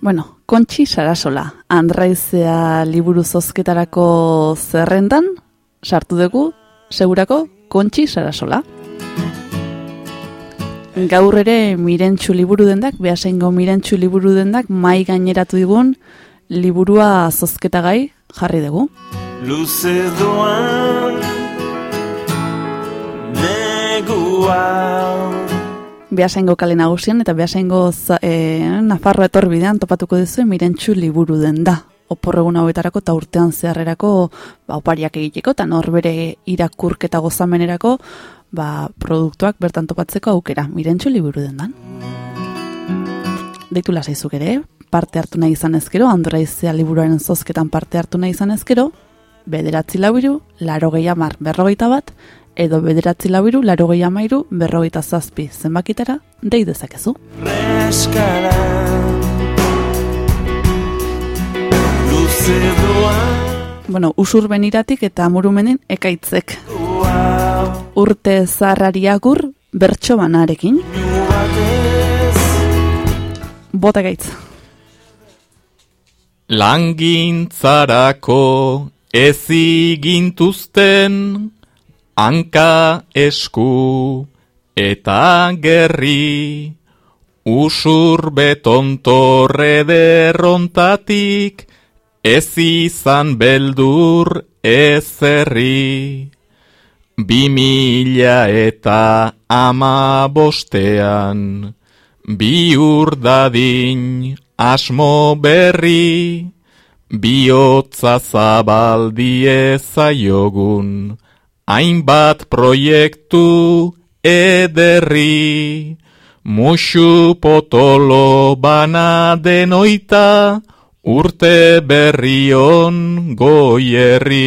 Bueno, Kontxi Sarasola, Andraizea liburu zozketarako zerrendan, sartu dugu, segurako, Kontxi Sarasola. Gaur ere mirentxu liburu dendak, behasengo mirentxu liburu dendak, mai gaineratu digun, liburua zozketagai jarri dugu. Luze doan negua Beasaingo kale nagusian eta Beasaingo e, Nafarroa etorbidean topatuko duzu mirentxu liburu den da. Oporregun hauetarako eta urtean zeharrerako ba, opariak egiteko eta norbere irakurketa gozamenerako ba, produktuak bertan topatzeko aukera mirentxu liburu den dan. Deitu lasaizuk ere, parte hartu nahi izan ezkero, andoraizea liburuaren zozketan parte hartu nahi izan ezkero, bederatzi labiru, laro gehiamar berrogeita bat, edo bederatzi labiru, laro gehiamairu, berrogeita zazpi zenbakitara, dei dezakezu. Doan Bueno, usurben iratik eta murumenin ekaitzek. Urte zarrari agur, bertso banarekin. Bota. Langintzarako ezigintuzten hanka esku eta gerri usur betontorre derrontatik ez izan beldur ezerri. Bi mila eta ama bostean bi urdadin asmo berri bihotza zabaldie zaiogun hainbat proiektu ederri musu potolo bana denoita urte berrion goierri.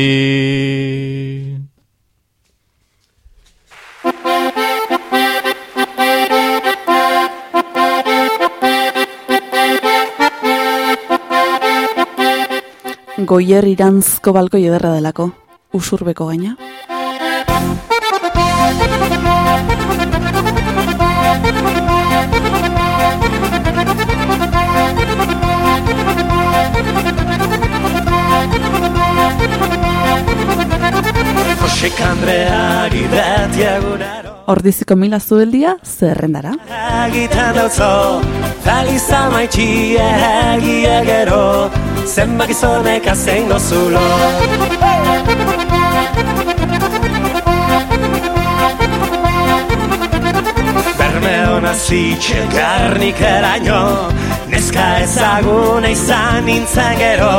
Goier irantzko balko ederra delako, usurbeko gaina. Josek Andreari guraro Ordiziko mila zueldia, zerrendara. Agitan dautzo Zaliza maitxia egia gero Zenbak izonek azengo zulo Berme hona zitxe garnik eraino Neska ezaguna izan nintzen gero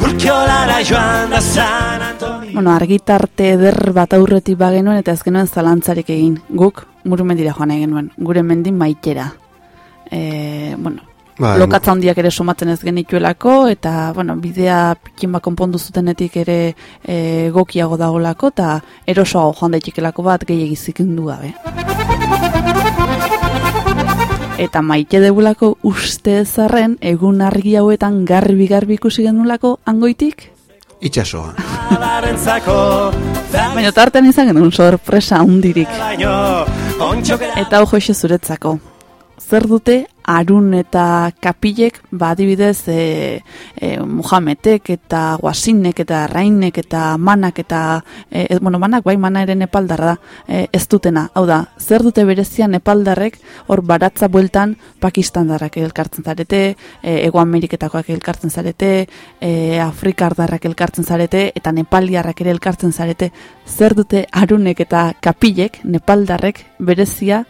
Urkiolara joan da San Antonio Bueno, argitarte eder bat aurretik bagenuen eta ez genuen zalantzarik egin. Guk murumendira joan egin genuen, gure mendin maitera. E, bueno, Bai, lokatza handiak ere somatzen ez genituelako, eta, bueno, bidea pikin bat konpondu zutenetik ere e, gokiago dagolako, eta erosoago joan daitekelako bat gehiagizik du gabe. Eta maite degulako uste ezarren, egun argi hauetan garbi-garbi ikusi genulako angoitik, Itxasoa. Baina tartean izan genuen sorpresa hundirik. Eta joxe zuretzako. Zer dute Arun eta Kapilek, ba adibidez, e, e, Muhammedek eta Guasinek eta Rainek eta Manak eta, e, bueno, Manak bai, Mana ere Nepaldarra da, e, ez dutena. Hau da, zer dute berezia Nepaldarrek hor baratza bueltan Pakistandarrak elkartzen zarete, e, Ego Ameriketakoak elkartzen zarete, e, Afrikardarrak elkartzen zarete, eta Nepaliarrak ere elkartzen zarete. Zer dute Arunek eta Kapilek, Nepaldarrek berezia,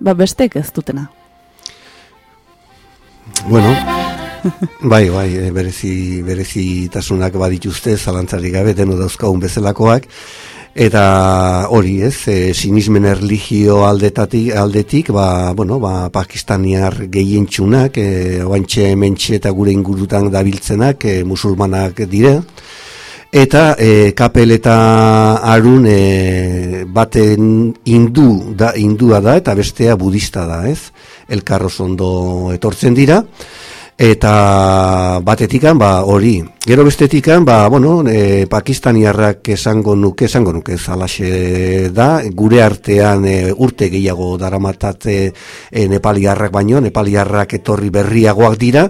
ba bestek ez dutena. Bueno, (laughs) bai, bai, e, berezi, berezitasunak badituzte, zalantzarik gabe, deno dauzkagun bezalakoak, eta hori ez, e, sinismen erligio aldetatik, aldetik, ba, bueno, ba, pakistaniar gehientxunak, e, oantxe mentxe eta gure ingurutan dabiltzenak, e, musulmanak dire, Eta e, kapel eta arun e, baten hindu da, hindua da eta bestea budista da, ez? Elkarroz ondo etortzen dira. eta batetikan ba hori gero bestetikan ba bueno e, pakistaniarrak esango nuke esango nuke zalaxe da gure artean e, urte gehiago daramatate e, nepaliarrak baino nepaliarrak etorri berriagoak dira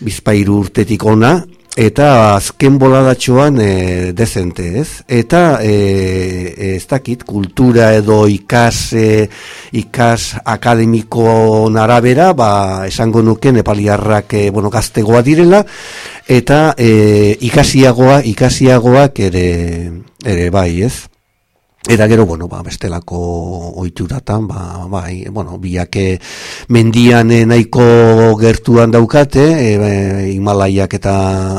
bizpairu urtetik ona eta azken boladatxoan e, dezente, ez? Eta e, ez dakit, kultura edo ikas, e, ikas akademiko narabera, ba, esango nuke nepaliarrak e, bueno, gaztegoa direla, eta e, ikasiagoa, ikasiagoak ere, ere bai, ez? Eta gero, bueno, ba, bestelako oituratan, ba, bai, bueno, biake mendian eh, nahiko gertuan daukate, e, Himalaiak eta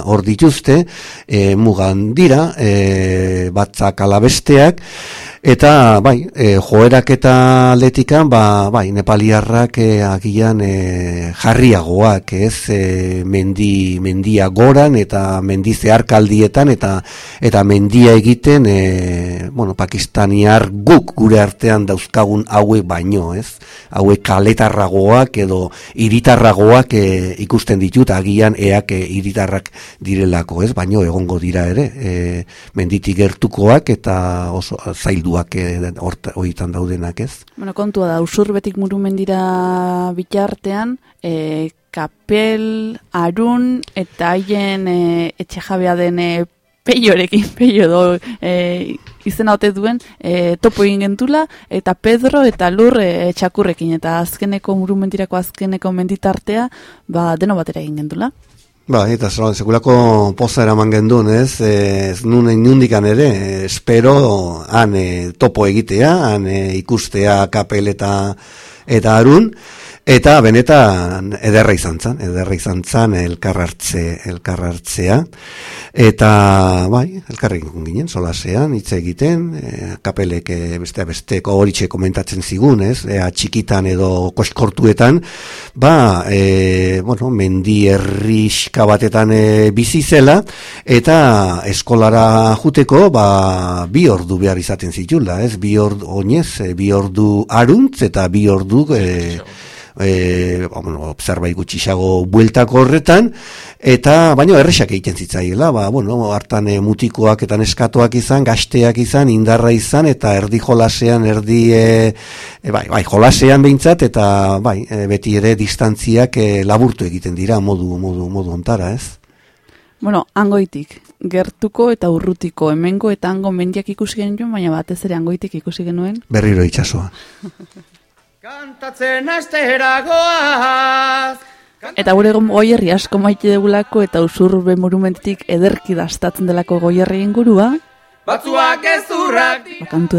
hor dituzte, e, mugan dira, e, batzak alabesteak, Eta, bai, e, joerak eta atletikan, ba, bai, nepaliarrak e, agian e, jarriagoak, ez, e, mendi, mendia goran eta mendi zeharkaldietan eta eta mendia egiten, e, bueno, pakistaniar guk gure artean dauzkagun hauek baino, ez, hauek kaletarragoak edo iritarragoak e, ikusten ditut, agian eak e, direlako, ez, baino egongo dira ere, e, menditik gertukoak eta oso zaildu kontuak eh, horietan daudenak ez. Bueno, kontua da, usur betik murumen dira bitartean, e, kapel, arun, eta haien e, etxe jabea den e, peiorekin, peio do, e, izena ote duen, e, topo egin gentula, eta Pedro eta Lur e, txakurrekin, eta azkeneko murumentirako azkeneko menditartea, ba, deno batera egin gentula. Ba, eta zelan, sekulako poza eraman gendun, ez, ez nun inundikan ere, espero han topo egitea, han ikustea kapel eta, eta arun, Eta benetan ederra izan zan, ederra izan zan elkarrartze, elkarrartzea. Eta, bai, elkarrik ginen, solasean, hitz egiten, e, kapelek e, beste besteko horitxe komentatzen zigun, ez, e, txikitan edo koskortuetan, ba, e, bueno, mendi erriska batetan e, bizi zela, eta eskolara juteko, ba, bi ordu behar izaten zitula, ez, bi ordu oinez, e, bi ordu aruntz, eta bi ordu... E, e, ba, bueno, zerbait gutxixago bueltako horretan, eta baino erresak egiten zitzaiela, ba, bueno, hartan e, mutikoak eta neskatoak izan, gazteak izan, indarra izan, eta erdi jolasean, erdi, e, e, bai, bai, jolasean behintzat, eta bai, e, beti ere distantziak e, laburtu egiten dira, modu, modu, modu ontara, ez? Bueno, angoitik, gertuko eta urrutiko, hemengo eta hango mendiak ikusi genuen, baina batez ere angoitik ikusi genuen. Berriro itxasoa. (laughs) Kantatzen asteragoaz Eta gure goierri asko maite degulako eta usurbe monumentetik ederki dastatzen delako goierri ingurua. Batzuak ez urrak Bakantu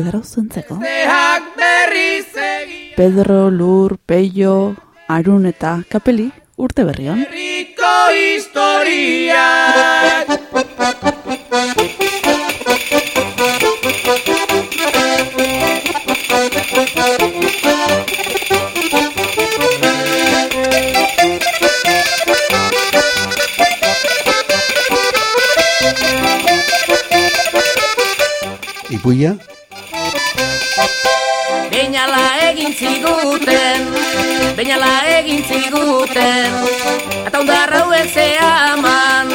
berri zegi Pedro, Lur, Peio, Arun eta Kapeli urte berrion. Herriko historiak Ipuia? Beinala egin ziguten, beinala egin ziguten, eta ondarra hauek zehaman,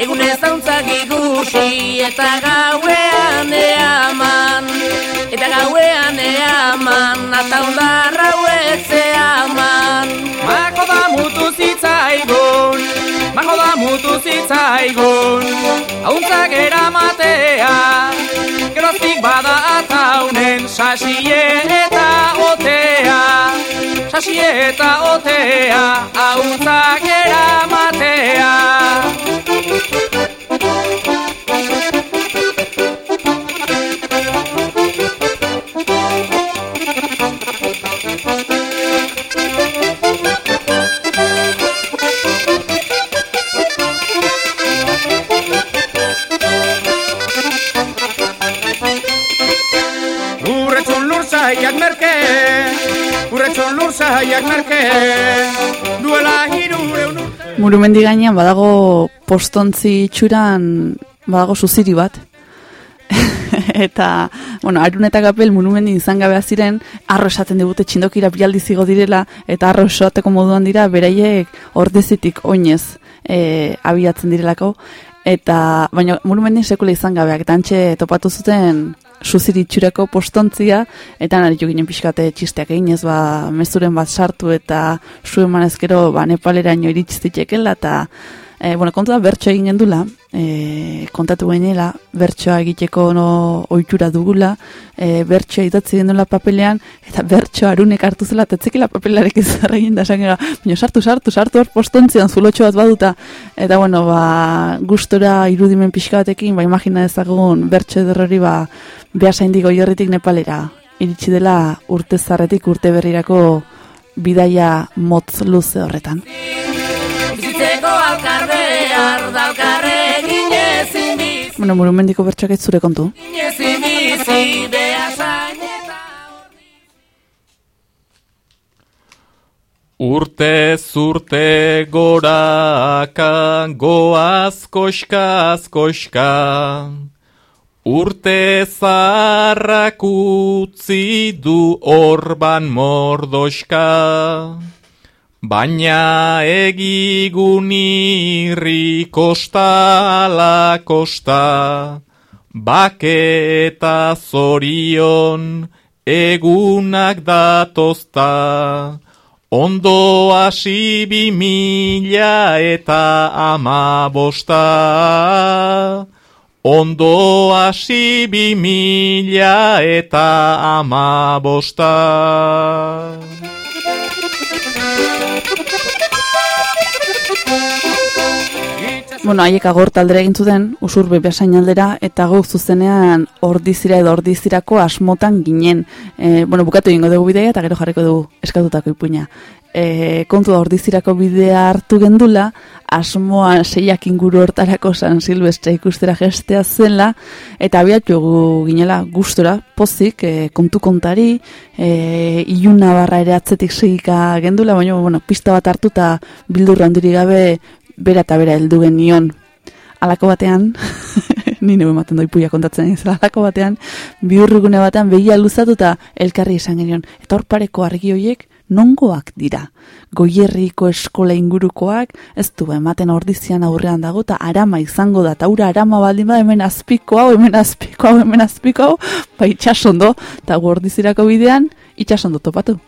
egun ez dauntzak ikusi, eta gauean eaman, eta gauean eaman, eta ondarra hauek zehaman. Mako da mutu zitzaigun Mako da mutu zitzaigun Hauntzak eramatea Geroztik bada ataunen Sasie eta otea. Sasie eta otea Hauntzak eramatea Zaiak merke Duela hirureun urte. Murumendi gainean badago postontzi itxuran badago zuziri bat. (laughs) eta, bueno, arun eta gapel monumendi izan gabea ziren, arro esaten digute txindokira bialdi zigo direla, eta arro esateko moduan dira, beraiek ordezitik oinez e, abiatzen direlako, eta, baina monumendin sekula izan gabeak, eta antxe topatu zuten suziri itxureko postontzia, eta nari jo ginen pixkate txisteak egin ez ba, mezuren bat sartu eta zuen manezkero ba, Nepalera ino iritztitekela, eta e, bueno, kontu da bertso egin gendula, e, kontatu gainela, bertsoa egiteko no ohitura dugula, e, bertsoa idatzi gendula papelean, eta bertsoa arunek hartu zela, eta etzekila papelarek izarra egin da, baina sartu, sartu, sartu hor postontzian zulotxo bat baduta, eta bueno, ba, gustora irudimen pixka batekin, ba, imagina ezagun bertso ederrori, ba, behasain digo jorritik nepalera, iritsi dela urte zarretik urte berrirako bidaia motz luze horretan. Bizitzeko alkarbear dalkarre ginezin bizi Bueno, murumendiko bertsoak ez zure kontu. Ginezin bizi Urte zurte goraka, goaz koska. Urte zarrak utzi du orban mordoska. Baina egigun irri kosta ala kosta. Bake eta zorion egunak datozta. Ondo hasi bi mila eta ama bosta. Ondo hasi bi mila eta ama bosta. Bueno, haiek agort aldera egin zuten, usurbe besain aldera, eta gau zuzenean ordizira edo ordizirako asmotan ginen. E, bueno, bukatu egingo dugu bidea eta gero jarriko dugu eskatutako ipuina. E, kontu da ordizirako bidea hartu gendula, asmoa seiak inguru hortarako San Silvestre ikustera gestea zela, eta abiatu ginela gustora, pozik, e, kontu kontari, e, iluna barra ere atzetik segika gendula, baina, bueno, pista bat hartuta bildurra handiri gabe bera eta bera heldu genion alako batean, (laughs) ni neu ematen doi puia kontatzen ez, alako batean, bihurrugune batean behia luzatuta elkarri izan genion. Eta hor pareko argi hoiek nongoak dira. Goierriko eskola ingurukoak, ez du ematen ordizian aurrean dago, eta arama izango da, eta ura arama baldin ba, hemen azpiko hau, hemen azpiko hau, hemen azpiko hau, ba itxasondo, eta gu ordizirako bidean, itxasondo topatu.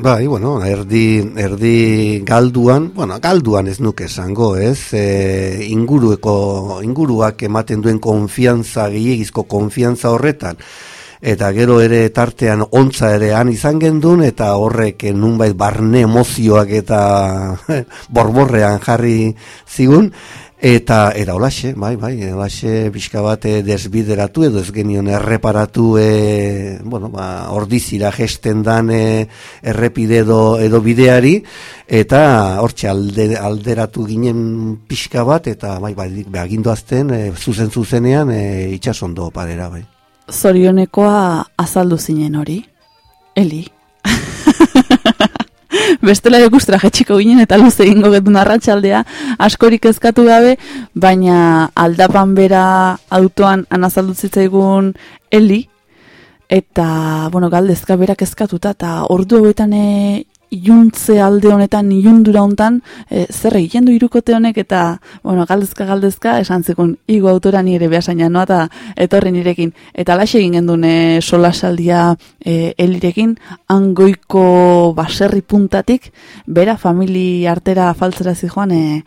Bai, bueno, erdi, erdi galduan, bueno, galduan ez nuke esango, ez? E, ingurueko, inguruak ematen duen konfiantza, gehiagizko konfiantza horretan, eta gero ere tartean ontza ere han izan gendun, eta horrek nunbait barne emozioak eta (laughs) borborrean jarri zigun, Eta, eta olaxe, bai, bai, olaxe pixka bat eh, desbideratu edo ez genion erreparatu, e, bueno, ba, ordizira gesten dan e, errepide edo, edo bideari, eta hortxe alde, alderatu ginen pixka bat, eta bai, bai, behagindu azten, e, zuzen zuzenean, e, itxasondo parera, bai. Zorionekoa azaldu zinen hori, Eli. (laughs) bestela ikustera jetxiko ginen eta luze egingo getun arratsaldea askorik ezkatu gabe, baina aldapan bera autoan anazaldu zitzaigun Eli, eta, bueno, galdezka berak ezkatuta, eta ordu hauetan e, iuntze alde honetan, iundura honetan, e, zer egiten du irukote honek, eta, bueno, galdezka, galdezka, esan zikun, igo autora nire behasaina noa, eta etorri nirekin. Eta alaxe egin gendun e, solasaldia e, elirekin, angoiko baserri puntatik, bera, famili artera faltzera zijoan, e,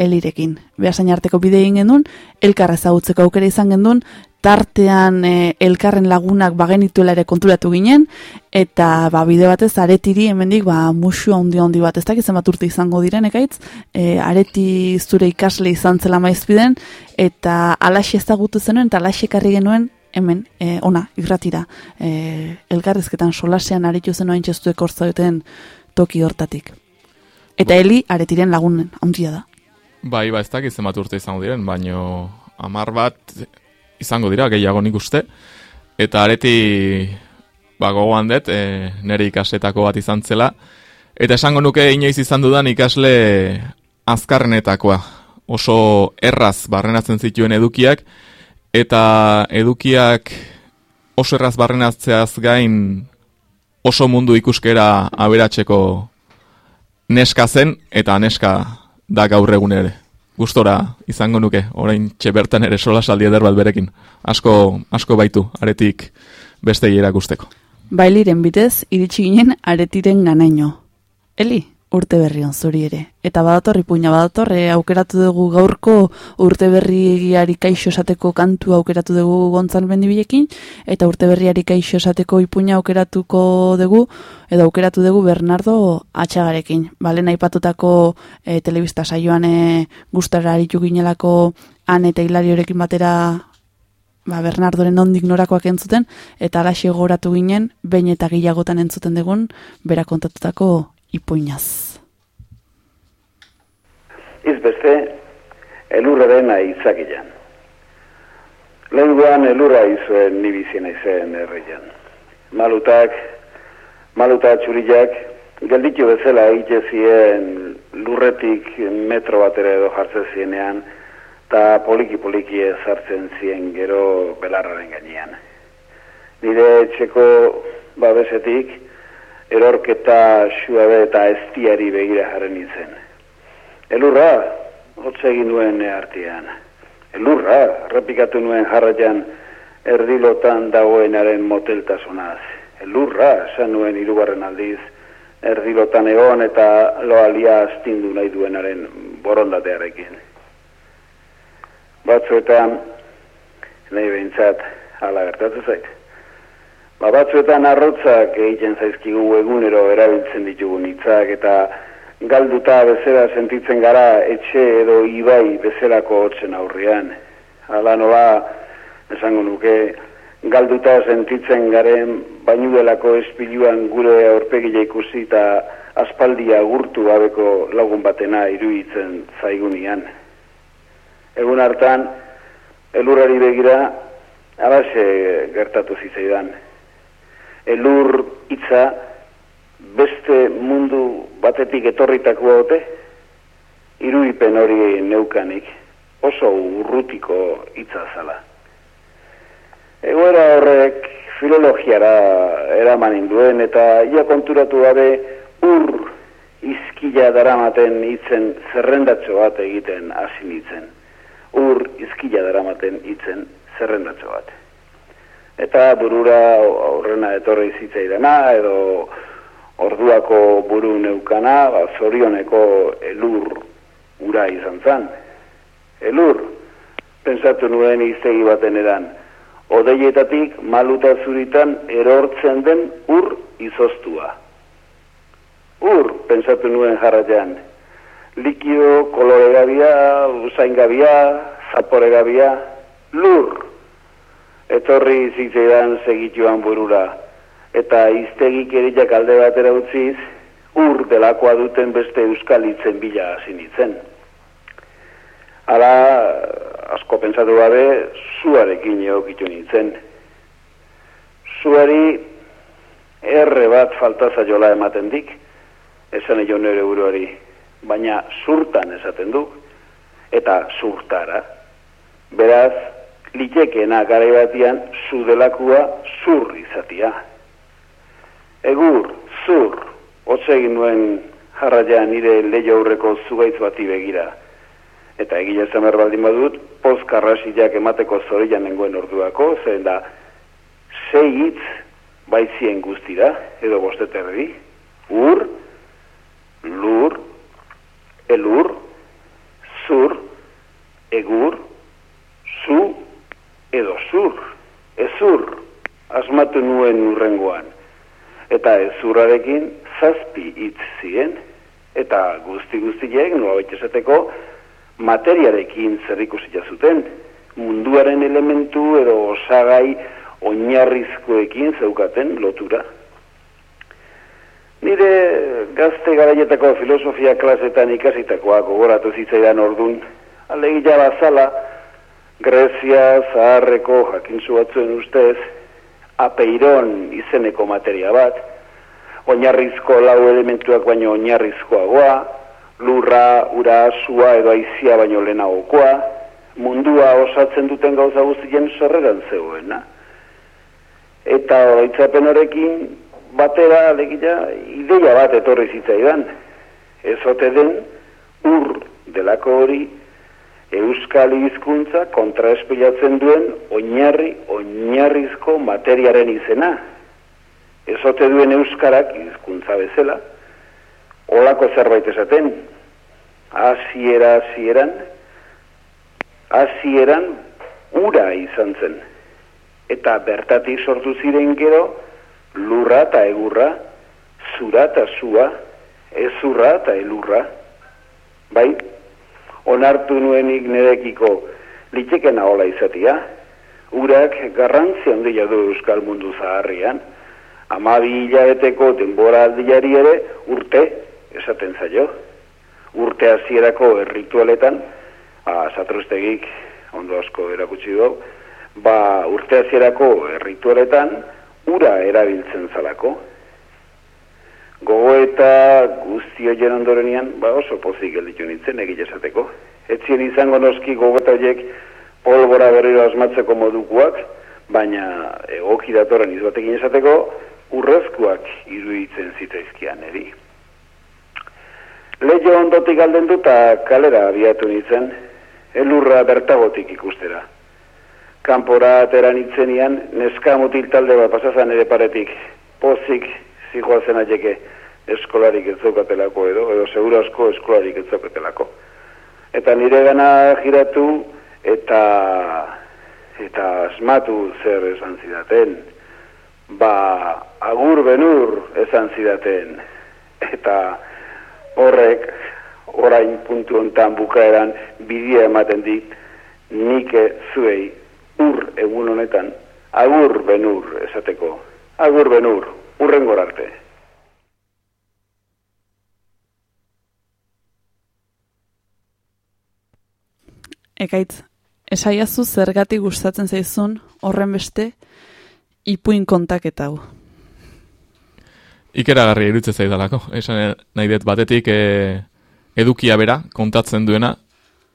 elirekin. Behasain arteko bide egin gendun, elkarra ezagutzeko aukera izan gendun, tartean e, elkarren lagunak bagenituela ere konturatu ginen, eta ba, bide batez aretiri hemendik ba, musu handi handi bat, ez dakit zenbat urte izango diren, ekaitz, e, areti zure ikasle izan zela maizpiden, eta alaxe ezagutu zenuen, eta alaxe karri genuen, hemen, e, ona, irratira, e, elkarrezketan solasean aritu zenuen txestuek orzauten toki hortatik. Eta heli aretiren lagunen, handia da. Bai, ba, ez dakit zenbat urte izango diren, baino amar bat izango dira, gehiago nik uste. Eta areti, ba, gogoan dut, e, nire ikasetako bat izan zela. Eta esango nuke inoiz izan dudan ikasle azkarrenetakoa. Oso erraz barrenatzen zituen edukiak, eta edukiak oso erraz barrenatzeaz gain oso mundu ikuskera aberatzeko neska zen eta neska da gaur egun ere. Gustora izango nuke, orain bertan ere sola saldi eder bat berekin. Asko, asko baitu, aretik beste erakusteko. Bailiren bitez, iritsi ginen aretiren ganaino. Eli, urte berri on zuri ere. Eta badator ipuina badator, e, aukeratu dugu gaurko urte berriari kaixo esateko kantu aukeratu dugu gontzal bendibilekin, eta urte berriari kaixo esateko ipuina aukeratuko dugu, edo aukeratu dugu Bernardo Atxagarekin. Bale, nahi patutako e, telebista saioan e, gustara aritu ginelako han eta hilariorekin batera ba, Bernardoren ondik norakoak entzuten, eta alaxi goratu ginen, bain eta gilagotan entzuten dugun, bera kontatutako ipuinaz. Ez beste, elurraren aizakilan. Lehenguan elurra izuen nibizien aizen erreian. Malutak, maluta txuriak, gelditu bezala egite zien lurretik metro batera edo jartzen zienean, eta poliki-poliki ezartzen zien gero belarraren gainean. Nire etxeko babesetik, erorketa suabe eta estiari begira jarren izen. Elurra, hotze egin nuen artean. Elurra, repikatu nuen jarraian erdilotan dagoenaren moteltasunaz. Elurra, esan nuen irugarren aldiz, erdilotan egon eta loalia astindu nahi duenaren borondatearekin. Batzuetan, nahi behintzat, ala gertatzen zait. Ba, batzuetan arrotzak egiten zaizkigu egunero erabiltzen ditugun hitzak eta galduta bezera sentitzen gara etxe edo ibai bezerako hotzen aurrian. Hala nola, esango nuke, galduta sentitzen garen bainu delako espiluan gure aurpegile ikusi eta aspaldia gurtu gabeko lagun batena iruditzen zaigunian. Egun hartan, elurrari begira, alaxe gertatu zitzaidan elur hitza beste mundu batetik etorritako ote iruipen hori neukanik oso urrutiko hitza zala. Egoera horrek filologiara eraman induen eta ia konturatu gabe ur izkila daramaten hitzen zerrendatxo bat egiten hasi nitzen ur izkila daramaten hitzen zerrendatxo bat eta burura aurrena etorri zitzaidana edo orduako buru neukana ba, zorioneko elur ura izan zan. Elur, pensatu nuen iztegi baten edan, odeietatik maluta zuritan erortzen den ur izostua. Ur, pensatu nuen jarratean, likido, kolore gabia, usain gabia, zapore gabia, lur, etorri zitzaidan segituan burura. Eta iztegik eriak alde batera utziz, ur delakoa duten beste euskal hitzen bila hasi nintzen. Hala, asko pentsatu gabe, zuarekin egokitu nintzen. Zuari erre bat falta zaiola ematen dik, esan egin nire buruari, baina zurtan esaten du, eta zurtara. Beraz, litekena gara batian zu delakua zur izatia. Egur, zur, hotze egin nuen jarraia nire leio aurreko zugaitz bati begira. Eta egile zemer baldin badut, pozkarrasiak emateko zorian nengoen orduako, zen da, sei hitz baizien guztira, edo bosteterri, ur, lur, elur, zur, egur, zu, edo zur, ezur, asmatu nuen urrengoan. Eta ezurrarekin zazpi hitz ziren, eta guzti guztiek, noa esateko, materiarekin zerrikusita zuten, munduaren elementu edo osagai oinarrizkoekin zeukaten lotura. Nire gazte garaietako filosofia klasetan ikasitakoa gogoratu zitzaidan ordun, alegia bazala, Grezia zaharreko jakintzu batzuen ustez, apeiron izeneko materia bat, oinarrizko lau elementuak baino oinarrizkoagoa, lurra, ura, sua edo aizia baino lehenagokoa, mundua osatzen duten gauza guztien sarreran zegoena. Eta oroitzapen horrekin batera alegia ideia bat etorri zitzaidan. Ez ote den ur delako hori euskal hizkuntza kontraespilatzen duen oinarri oinarrizko materiaren izena. Ez ote duen euskarak hizkuntza bezala olako zerbait esaten. Hasiera hasieran hasieran ura izan zen. Eta bertatik sortu ziren gero lurra eta egurra, zura eta zua, ezurra eta elurra. Bai, onartu nuenik nerekiko litekena hola izatia, urak garrantzia handia du Euskal Mundu Zaharrian, amabi hilabeteko denbora aldiari ere urte, esaten zaio, urte hasierako erritualetan, a, satrustegik ondo asko erakutsi du, ba urte hasierako erritualetan ura erabiltzen zalako. Gogo eta guzti horien ondorenian, ba oso pozik gelditu nintzen egile esateko. Etzien izango noski gogota horiek polbora berriro asmatzeko modukoak, baina egoki datorren izbatekin esateko, urrezkoak iruditzen zitzaizkian eri. Leio ondotik alden du eta kalera abiatu nintzen, elurra bertagotik ikustera. Kanpora ateran itzenian, neska mutil talde bat pasazan ere paretik, pozik zijoazen aieke eskolarik ez zokatelako edo, edo segura asko eskolarik ez zokatelako. Eta nire gana giratu eta eta asmatu zer esan zidaten. Ba, agur benur esan zidaten. Eta horrek orain puntu hontan bukaeran bidea ematen dit nik zuei ur egun honetan agur benur esateko. Agur benur, urrengor arte. Ekaitz, esaiazu zergatik gustatzen zaizun horren beste ipuin kontaketa hau. Ikeragarri irutze zaidalako. Esan nahi dut batetik e, edukia bera kontatzen duena,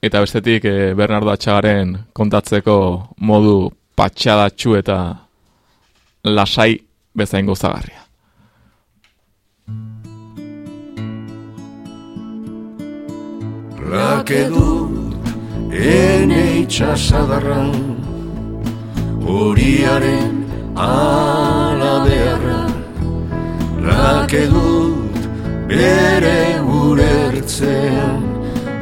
eta bestetik e, Bernardo Atxagaren kontatzeko modu patxadatxu eta lasai bezain gozagarria. Rake dut ene itxasadarra Horiaren ala beharra Rake dut bere urertzean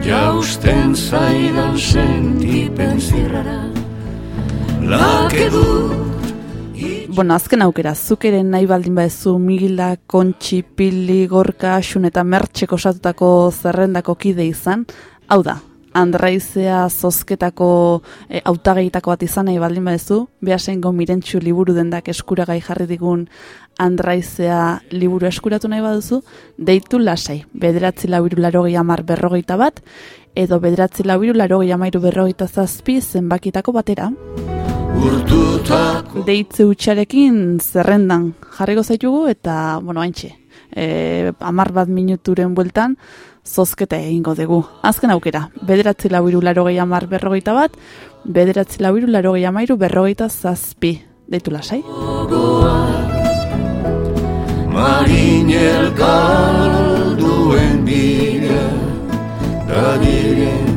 Jausten zaidan sentipen zirrara Lake dut Bueno, azken aukera, zuk ere nahi baldin baezu Migila, Kontxi, Pili, Gorka, Asun eta Mertxeko osatutako zerrendako kide izan, hau da, Andraizea zozketako e, autagaietako bat izan nahi baldin baezu, behasengo mirentxu liburu dendak eskuragai jarri digun Andraizea liburu eskuratu nahi baduzu, deitu lasai, bederatzi labiru laro amar berrogeita bat, edo bederatzi labiru laro amairu berrogeita zazpi zenbakitako batera. Urtutako Deitze utxarekin zerrendan jarriko zaitugu eta, bueno, haintxe, e, amar bat minuturen bueltan, zozketa egingo dugu. Azken aukera, bederatzi labiru laro amar berrogeita bat, bederatzi labiru laro amairu berrogeita zazpi. Deitu lasai? Marinel galduen bila Da diren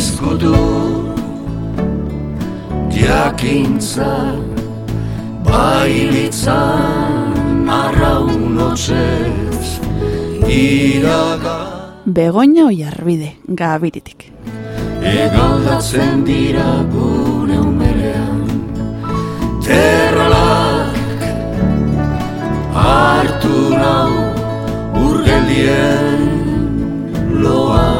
Izkutu jakintza bailitzan arraun otzez iraga Begoña oiarbide, gabiritik. egaldatzen dira gure umerean terralak hartu nau urgeldien loan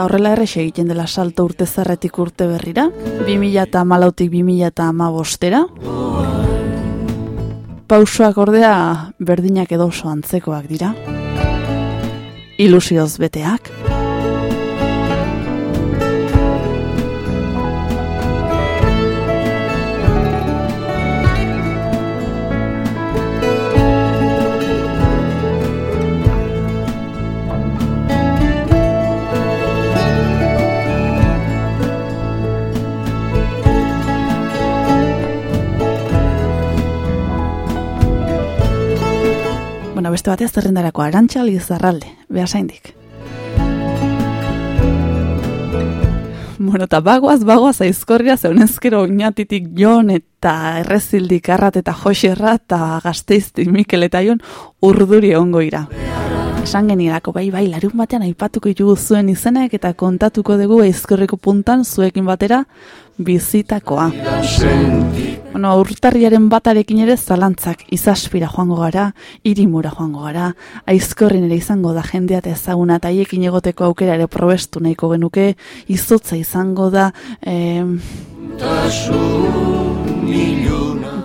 Eta horrela errexe egiten dela salto urte zarretik urte berrira, 2000 eta malautik 2000 eta ordea berdinak edo oso antzekoak dira. Ilusioz beteak. Bueno, beste batez zerrendarako arantxa lizarralde, behasaindik. Bueno, eta bagoaz, bagoaz aizkorria zeunezkero oinatitik jon eta errezildik arrat eta joxerra eta gazteiztik Mikel eta jon urduri ongo ira. Esan genirako, bai, bai, larun batean aipatuko ditugu zuen izenek eta kontatuko dugu aizkorriko puntan zuekin batera bizitakoa. Bueno, urtarriaren batarekin ere zalantzak izaspira joango gara, irimura joango gara, aizkorrin ere izango da jendea ezaguna eta haiekin egoteko aukera ere probestu nahiko genuke, izotza izango da, eh,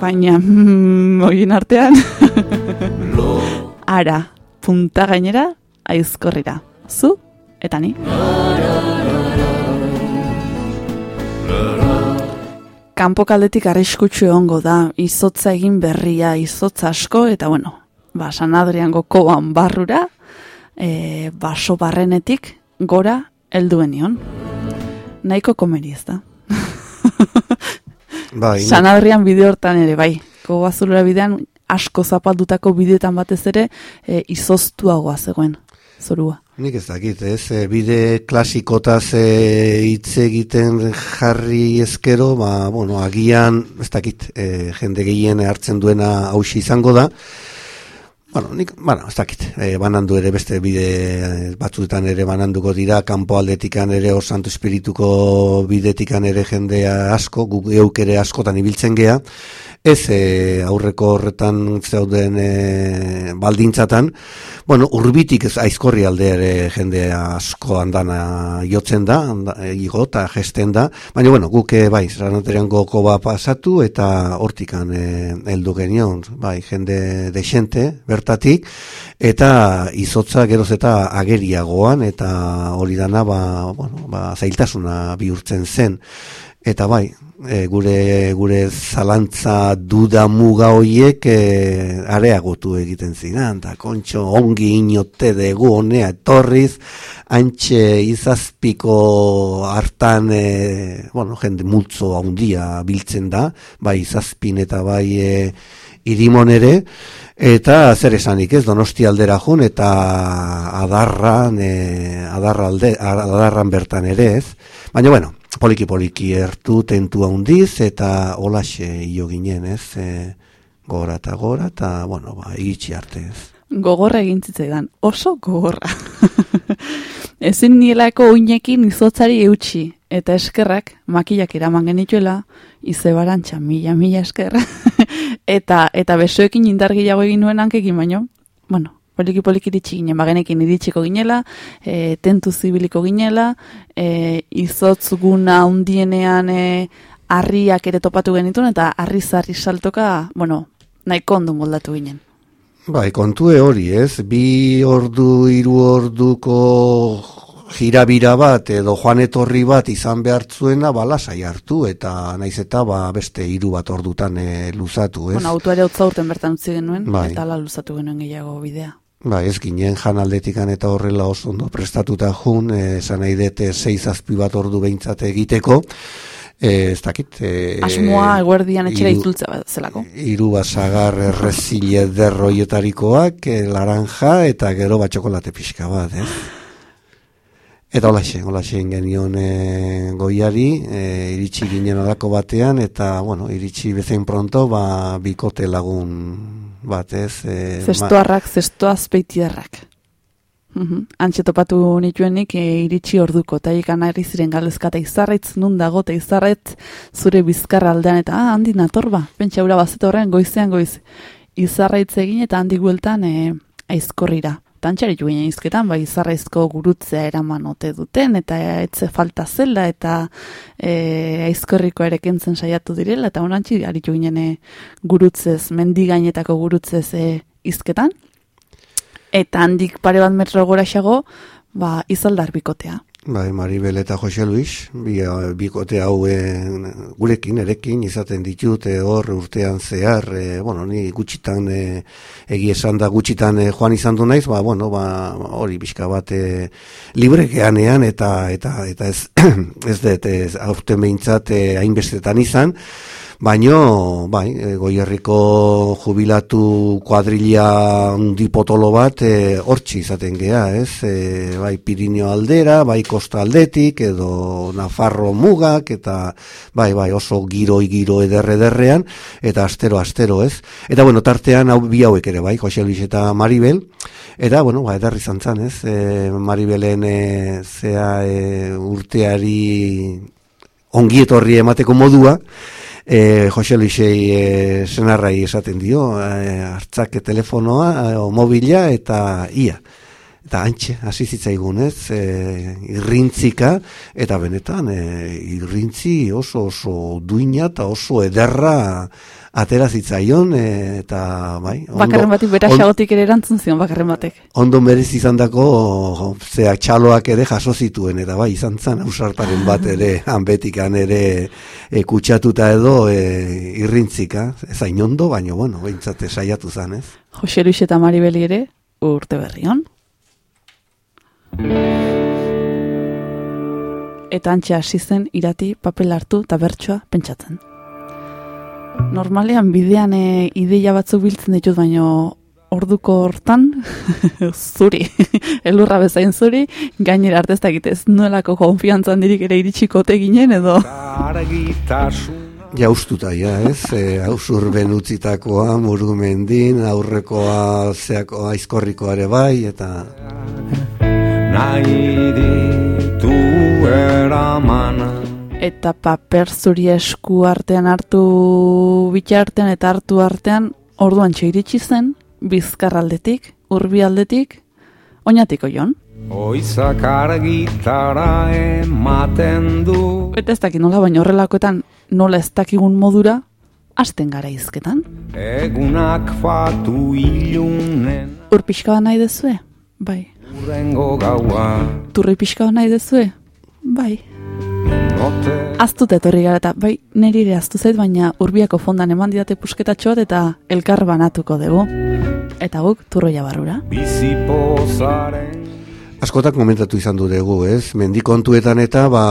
baina, mm, oien artean, (laughs) ara, punta gainera, aizkorrira. Zu, eta ni. kanpokaldetik arriskutsu egongo da, izotza egin berria, izotza asko, eta bueno, ba, San Adriango koan barrura, e, baso barrenetik, gora, helduen nion. Nahiko komeri ez da. Bai, San Adrian bide hortan ere, bai, azulera bidean, asko zapaldutako bideetan batez ere, e, izoztuagoa zegoen, zorua. Nik ez dakit, ez, e, bide klasikotaz e, hitz egiten jarri ezkero, ba, bueno, agian, ez dakit, e, jende gehien hartzen duena hausi izango da, Bueno, nik, bueno, ez dakit, e, banandu ere beste bide batzuetan ere bananduko dira, kanpo aldetikan ere, hor santu espirituko bidetikan ere jendea asko, gu geuk ere askotan ibiltzen gea, ez e, aurreko horretan zeuden e, baldintzatan, bueno, urbitik ez aizkorri alde ere jende asko andana jotzen da, anda, e, igo eta gesten da, baina bueno, guk e, bai, zeranaterian goko ba pasatu eta hortikan e, heldu genion, bai, jende desente, bertatik, eta izotza geroz eta ageriagoan, eta hori dana, ba, bueno, ba, zailtasuna bihurtzen zen, eta bai, e, gure gure zalantza duda muga hoiek e, areagotu egiten zidan, eta kontxo ongi inote dugu honea etorriz, antxe izazpiko hartan, e, bueno, jende multzo handia biltzen da, bai izazpin eta bai e, irimon ere, eta zer esanik ez, donosti aldera jun, eta adarran, e, adarra alde, adarran bertan ere ez, baina bueno, poliki-poliki ertu tentu handiz, eta holaxe hio ginen ez, e, gora eta gora, eta bueno, ba, iritsi arte ez. Gogorra egin zitzaidan, oso gogorra. (laughs) Ezin nielako oinekin izotzari eutxi, eta eskerrak, makillak eraman genituela, ize barantxa, mila, mila eskerra, (laughs) eta, eta besoekin indargiago egin nuen hankekin baino, bueno, poliki poliki iritsi ginen, bagenekin iritsiko ginela, e, tentu zibiliko ginela, e, izotz guna undienean e, harriak ere topatu genituen, eta harri zarri saltoka, bueno, nahiko ondo moldatu ginen. Bai, kontue hori, ez? Bi ordu, hiru orduko jirabira bat edo joan etorri bat izan behartzuena balasai hartu eta naiz eta ba beste hiru bat ordutan e, luzatu, ez? Bueno, autoare hotza urten bertan utzi genuen, Bai. eta ala luzatu genuen gehiago bidea. Ba, ez ginen jan aldetikan eta horrela oso ondo prestatuta jun, eh, esan nahi dute sei zazpi bat ordu behintzat egiteko, eh, ez dakit... Eh, Asmoa eguerdian etxera hiru- itzultza zelako. Hiru basagar errezile derroietarikoak, eh, laranja eta gero bat txokolate pixka bat, ez? Eta holaxe, holaxe genion e, goiari, e, iritsi ginen olako batean, eta, bueno, iritsi bezain pronto, ba, bikote lagun batez. E, Zestoarrak, zesto azpeitiarrak. Mhm. Antxe topatu nituenik e, iritsi orduko, eta ikan ari ziren galdezka eta izarraitz nun dago, eta izarraitz zure bizkarra aldean, eta ah, handi nator ba, pentsa ura bazet horren goizean goiz. Izarraitz egin eta handi gueltan e, aizkorrira. Eta antxari juginen izketan, bai izarraizko gurutzea eraman ote duten, eta etze falta zela, eta e, aizkorriko ere kentzen saiatu direla, eta onantzi ari juginen e, gurutzez, mendigainetako gurutzez e, izketan, eta handik pare bat metro gora xago, ba, izaldar bikotea. Bai, Maribel eta Jose Luis, bi, bikote hau gurekin, erekin, izaten ditut, e, hor urtean zehar, e, bueno, ni gutxitan, e, egi esan da gutxitan e, joan izan du naiz, ba, bueno, ba, hori pixka bat e, librekeanean, eta, eta, eta ez, (clears throat) ez dut, ez, aurten behintzat hainbestetan izan, Baino, bai, e, goierriko jubilatu kuadrilla dipotolo bat e, hortzi izaten gea, ez? E, bai, Pirineo aldera, bai, Kosta aldetik, edo Nafarro mugak, eta bai, bai, oso giro giro ederre ederrean, eta astero, astero, ez? Eta, bueno, tartean hau bi hauek ere, bai, Jose Luis eta Maribel, eta, bueno, ba, ederri zantzan, ez? E, Maribelen e, zea e, urteari ongietorri emateko modua, e, Jose Luisei e, senarrai esaten dio, e, hartzake telefonoa, e, o mobila eta ia. Eta antxe, hasi zitzaigun ez, e, irrintzika, eta benetan, e, irrintzi oso oso duina eta oso ederra atera zitzaion, e, eta bai. Ondo, Bakarren batik bera xagotik ere erantzun zion, bakarren batek. Ondo merez izan dako, zea txaloak ere jaso zituen, eta bai, izan zen ausartaren bat ere, hanbetikan ere e, kutsatuta edo e, irrintzika, ez hain ondo, baina, bueno, behintzate saiatu zen, ez? Jose Luis eta Maribeli ere, urte berrion. Eta antxe hasi zen irati papel hartu eta bertsoa pentsatzen. Normalean bidean e, ideia batzuk biltzen ditut, baino orduko hortan (laughs) zuri, (laughs) elurra bezain zuri, gainera artez dakitez nuelako konfiantzan dirik ere iritsiko ginen edo (laughs) Jaustuta, ja, ez? E, Ausurben utzitakoa, murumendin, aurrekoa, zeako, aizkorrikoa ere bai, eta... nahi ditu eramana eta paper zuri esku artean hartu bitxartean eta hartu artean orduan iritsi zen bizkarraldetik, urbi aldetik, oinatiko jon. Oizak argitara ematen du Eta ez dakit nola, baina horrelakoetan nola ez dakigun modura, hasten gara izketan. Egunak fatu ilunen Ur pixka bat nahi dezue? Bai. Urrengo gaua Turri pixka bat nahi dezue? Bai. Note Aztut etorri gara eta bai niri ere aztu zait, baina urbiako fondan eman didate pusketatxo bat eta elkar banatuko dugu. Eta guk turroia barrura. Askotak komentatu izan du dugu, ez? Mendikontuetan eta ba,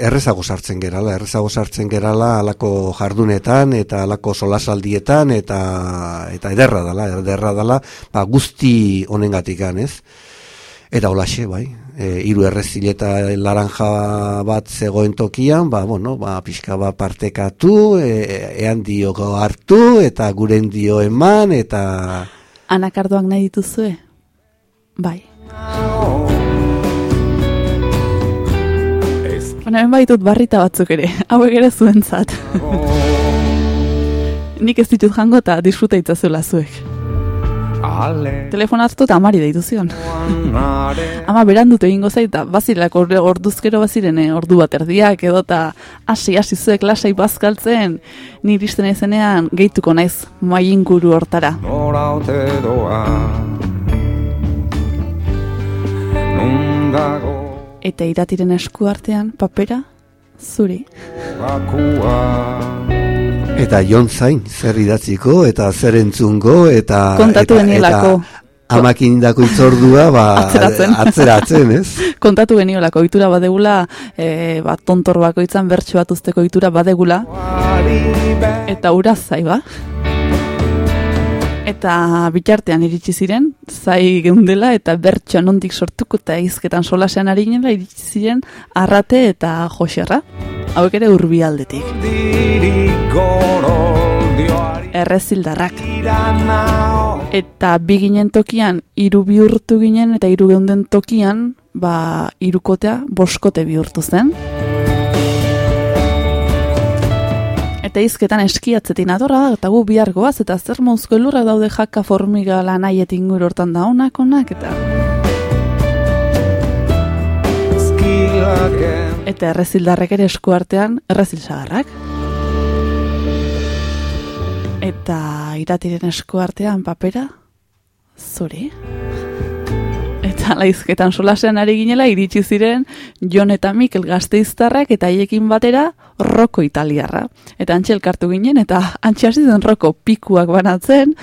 errezago sartzen gerala, errezago sartzen gerala alako jardunetan eta alako solasaldietan eta eta ederra dala, ederra dala, ba, guzti honengatikan, ez? Eta holaxe, bai, e, hiru errezileta laranja bat zegoen tokian, ba, bueno, ba, pixka bat partekatu, e, ean dioko hartu, eta guren dio eman, eta... Anakardoak nahi dituzue? Bai. Baina hemen baitut barrita batzuk ere, (laughs) hauek ere zuentzat. (laughs) Nik ez ditut jango eta disfruta itzazuela zuek. Ale Telefona hartu eta amari deitu zion. Ama berandut egingo zait, eta bazilak orde- orduzkero baziren ordu bat erdiak edo eta hasi hasi zuek lasai bazkaltzen, ni iristen ezenean gehituko naiz mai inguru hortara. nora ote doa Nun dago Eta iratiren esku artean papera zuri. bakua Eta jon zain, zer idatziko, eta zer entzungo, eta... Kontatu. Eta amakindako itzordua, ba, Atzeratzen. atzeratzen, ez? (laughs) Kontatu geniolako ohitura badegula, e, bat tontor bakoitzan bertso bat uzteko ohitura badegula, eta ura zai ba. Eta bitartean iritsi ziren, zai geundela eta bertsoa nondik sortuko eta izketan solasean ari ginela ziren arrate eta joserra. Hauek ere urbi aldetik. Dirik goroldioari Errezildarrak. Eta bi ginen tokian, hiru bihurtu ginen, eta hiru geunden tokian, ba, irukotea boskote bihurtu zen. Eta eta izketan eskiatzetin adorra, eta gu bihar goaz, eta zer mauzko elurra daude jaka formiga lanaiet inguru hortan da onak, onak, eta... Eta errezildarrek ere esku artean, errezil sagarrak. Eta iratiren esku artean papera, zuri. Eta laizketan solasean ari ginela iritsi ziren Jon eta Mikel gazteiztarrak eta haiekin batera roko italiarra. Eta antxe elkartu ginen eta antxe hasi zen roko pikuak banatzen,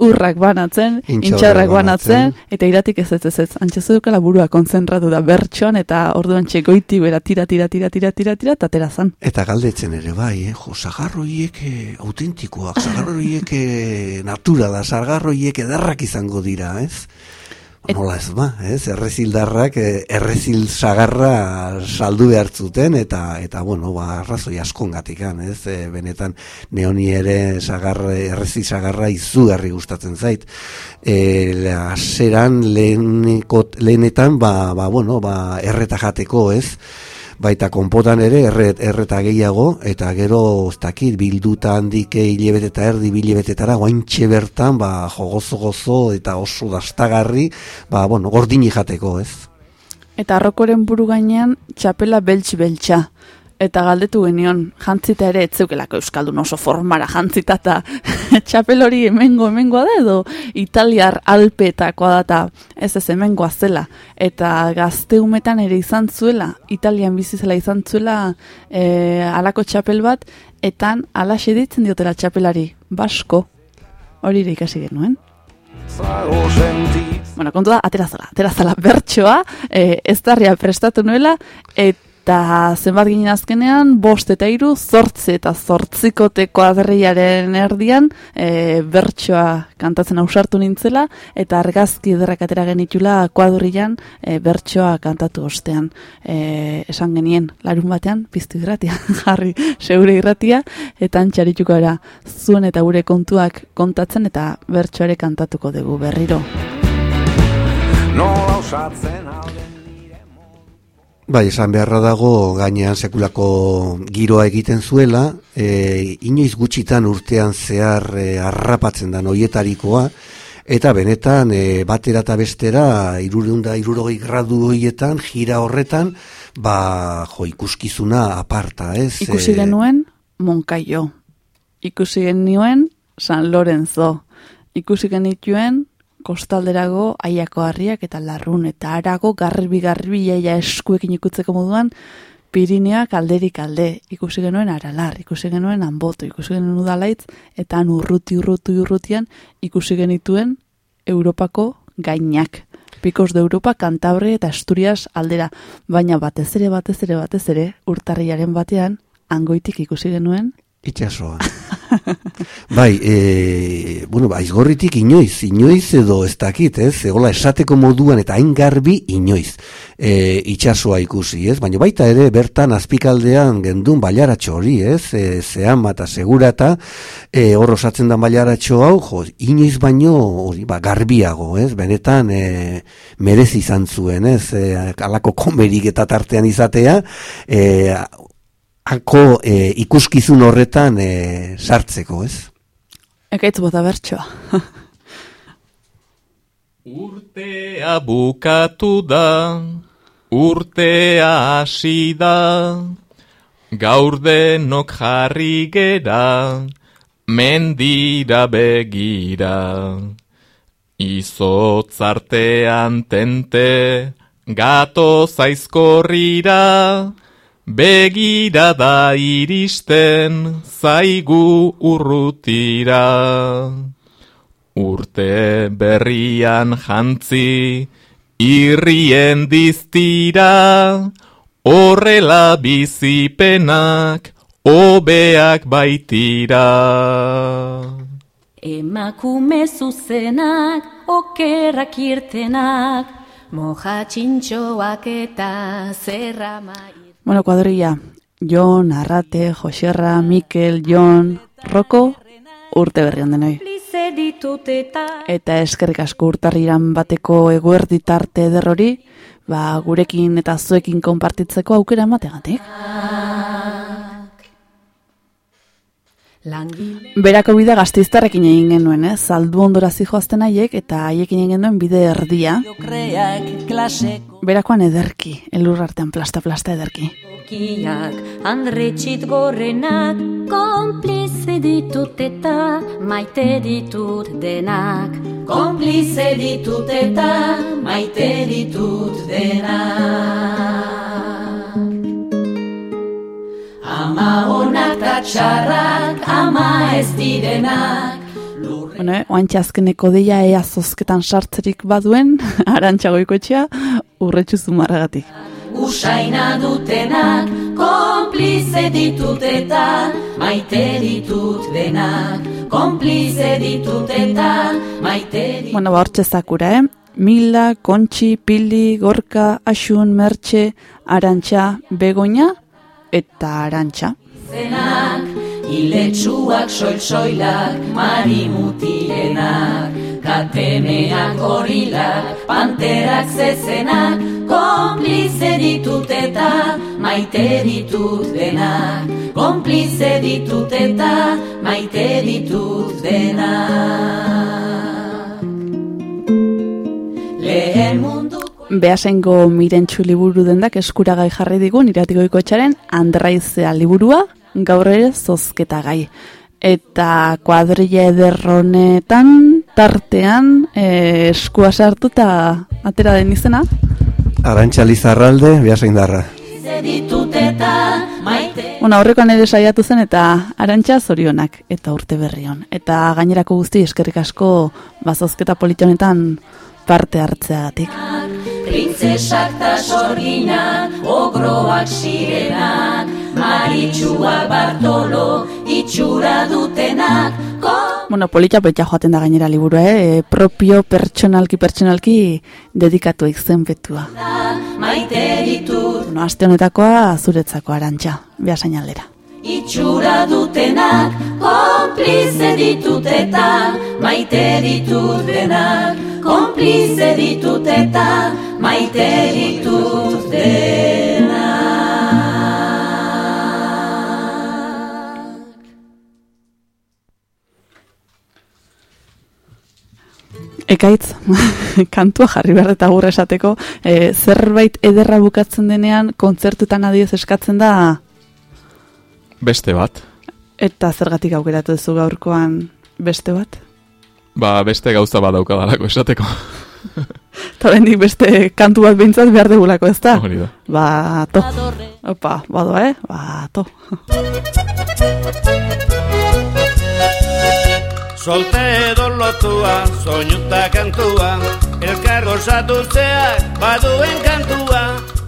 urrak banatzen, intxarrak banatzen. eta iratik ez ez ez ez. Antxe zedukala burua konzentratu da bertxoan eta orduan goiti bera tira, tira, tira, tira, tira, tira, eta atera zan. Eta galdetzen ere bai, eh? jo, zagarroiek eh, autentikoak, zagarroiek eh, (laughs) naturala, zagarroiek edarrak izango dira, ez? Et- Nola ez ba, ez? Errezildarrak eh, errezil sagarra saldu behar zuten eta eta bueno, ba arrazoi askongatikan, ez? E, benetan neoni ere sagarra errezil sagarra izugarri gustatzen zait. Eh, haseran leheneko lehenetan ba, ba bueno, ba erreta jateko, ez? Baita konpotan ere erret, erreta gehiago, eta gero, ez dakit, bilduta handik hilebet eta erdi bilebetetara, guaintxe bertan, ba, jogozo gozo eta oso dastagarri, ba, bueno, gordini jateko, ez? Eta arrokoren buru gainean txapela beltx beltxa. Eta galdetu genion, jantzita ere etzeukelako euskaldun oso formara jantzita eta (laughs) txapel hori hemengo hemengoa da edo italiar alpetakoa da ez ez hemengoa zela. Eta gazteumetan ere izan zuela, italian bizi zela izan zuela e, alako txapel bat, etan alaxe ditzen diotela txapelari, basko, hori ere ikasi genuen. Bueno, kontu da, aterazala, aterazala bertsoa, e, ez prestatu nuela, eta zenbat ginen azkenean, bost eta hiru, zortzi eta zortzikoteko adreiaren erdian, e, bertsoa kantatzen ausartu nintzela, eta argazki ederrak atera genitula kuadurrian e, bertsoa kantatu ostean. E, esan genien, larun batean, piztu irratia, (laughs) jarri, seure irratia, eta antxarituko era, zuen eta gure kontuak kontatzen, eta bertsoare kantatuko dugu berriro. Nola osatzen Bai, esan beharra dago gainean sekulako giroa egiten zuela, e, inoiz gutxitan urtean zehar e, harrapatzen da noietarikoa, eta benetan e, batera eta bestera irureunda irurogei gradu hoietan, jira horretan, ba, jo, ikuskizuna aparta, ez? Ikusi E, genuen Monkaio. Ikusi genuen San Lorenzo. Ikusi genituen kostalderago aiako harriak eta larrun eta arago garbi garbi jaia eskuekin ikutzeko moduan Pirineoak alderik alde, ikusi genuen aralar, ikusi genuen anboto, ikusi genuen udalaitz, eta han urruti urruti urrutian ikusi genituen Europako gainak. Pikos de Europa, Cantabria eta Asturias aldera, baina batez ere, batez ere, batez ere, urtarriaren batean, angoitik ikusi genuen, Itxasoa. (laughs) (laughs) bai, e, bueno, ba, aizgorritik inoiz, inoiz edo ez dakit, ez? Egola esateko moduan eta hain garbi inoiz e, itxasoa ikusi, ez? Baina baita ere bertan azpikaldean gendun bailaratxo hori, ez? E, zehan eta segura eta e, hor osatzen da bailaratxo hau, jo, inoiz baino hori, ba, garbiago, ez? Benetan e, merezi izan zuen, ez? E, alako komerik eta tartean izatea, e, ako e, ikuskizun horretan e, sartzeko, ez? ekaitz bota bertsoa. (laughs) Urtea bukatu da, urtea hasi da, gaur denok jarri gera, mendira begira. Izotz artean tente, gato zaizkorrira, begira da iristen, zaigu urrutira. Urte berrian jantzi, irrien diztira, horrela bizipenak, obeak baitira. Emakume zuzenak, okerrak irtenak, moja txintxoak eta zerrama Bueno, kuadrilla, Jon, Arrate, Joserra, Mikel, Jon, Roko, urte berrian denoi. Eta eskerrik asko urtarriran bateko eguerdi tarte ederrori, ba, gurekin eta zuekin konpartitzeko aukera emategatik. Langile Berako bide gazteiztarrekin egin genuen, eh? Zaldu ondora zijoazten haiek eta haiekin egin genuen bide erdia. Berakoan ederki, elur artean plasta-plasta ederki. kiak Andretxit gorenak Konplize ditut eta maite ditut denak Konplize ditut eta maite ditut denak Ama onak eta txarrak, ama ez direnak Bueno, eh, oantxe azkeneko deia ea zozketan sartzerik baduen, (laughs) arantxagoiko etxea, urretxu zumarragatik. Usaina dutenak, konplize ditut eta maite ditut denak Konplize ditut eta maite ditut Bueno, ba, hortxe zakura, eh? Mila, Kontxi, Pili, Gorka, Asun, Mertxe, Arantxa, Begoña eta Arantxa. zenak Iletsuak soil-soilak, marimutilenak Katemeak gorilak, panterak zezenak Konplize ditut eta maite ditut denak Konplize ditut eta maite ditut denak Lehen mundu Beasengo mirentxu liburu dendak eskuragai jarri digun iratikoiko etxaren Andraizea liburua, gaur ere zozketa gai. Eta kuadrilla ederronetan, tartean, e, eskua sartu eta atera den izena. Arantxa Lizarralde, maite Bueno, aurrekoan ere saiatu zen eta arantxa zorionak eta urte berri. Eta gainerako guzti eskerrik asko bazozketa politonetan parte hartzeagatik. Printzesak ta sorginak, ogroak sirenak, maritxuak bartolo, itxura dutenak, Bueno, polita petxa joaten da gainera liburua, eh? E, propio pertsonalki pertsonalki dedikatu izen betua. maite ditut, Bueno, aste honetakoa zuretzako arantxa, behasain aldera. Itxura dutenak, konplize ditut eta maite ditut denak, konplize ditut eta maite ditut denak. Ekaitz, (laughs) kantua jarri behar eta gurra esateko, e, zerbait ederra bukatzen denean, kontzertutan adioz eskatzen da, Beste bat. eta zergatik aukeratu duzu gaurkoan beste bat? Ba, beste gauza bat daukadalako esateko. Eta bendik beste kantu bat behintzat behar degulako, ez da? Hori da. Ba, to. Opa, badoa, eh? Ba, to. Solte edo lotua, soinuta kantua Elkar gozatutzeak baduen kantua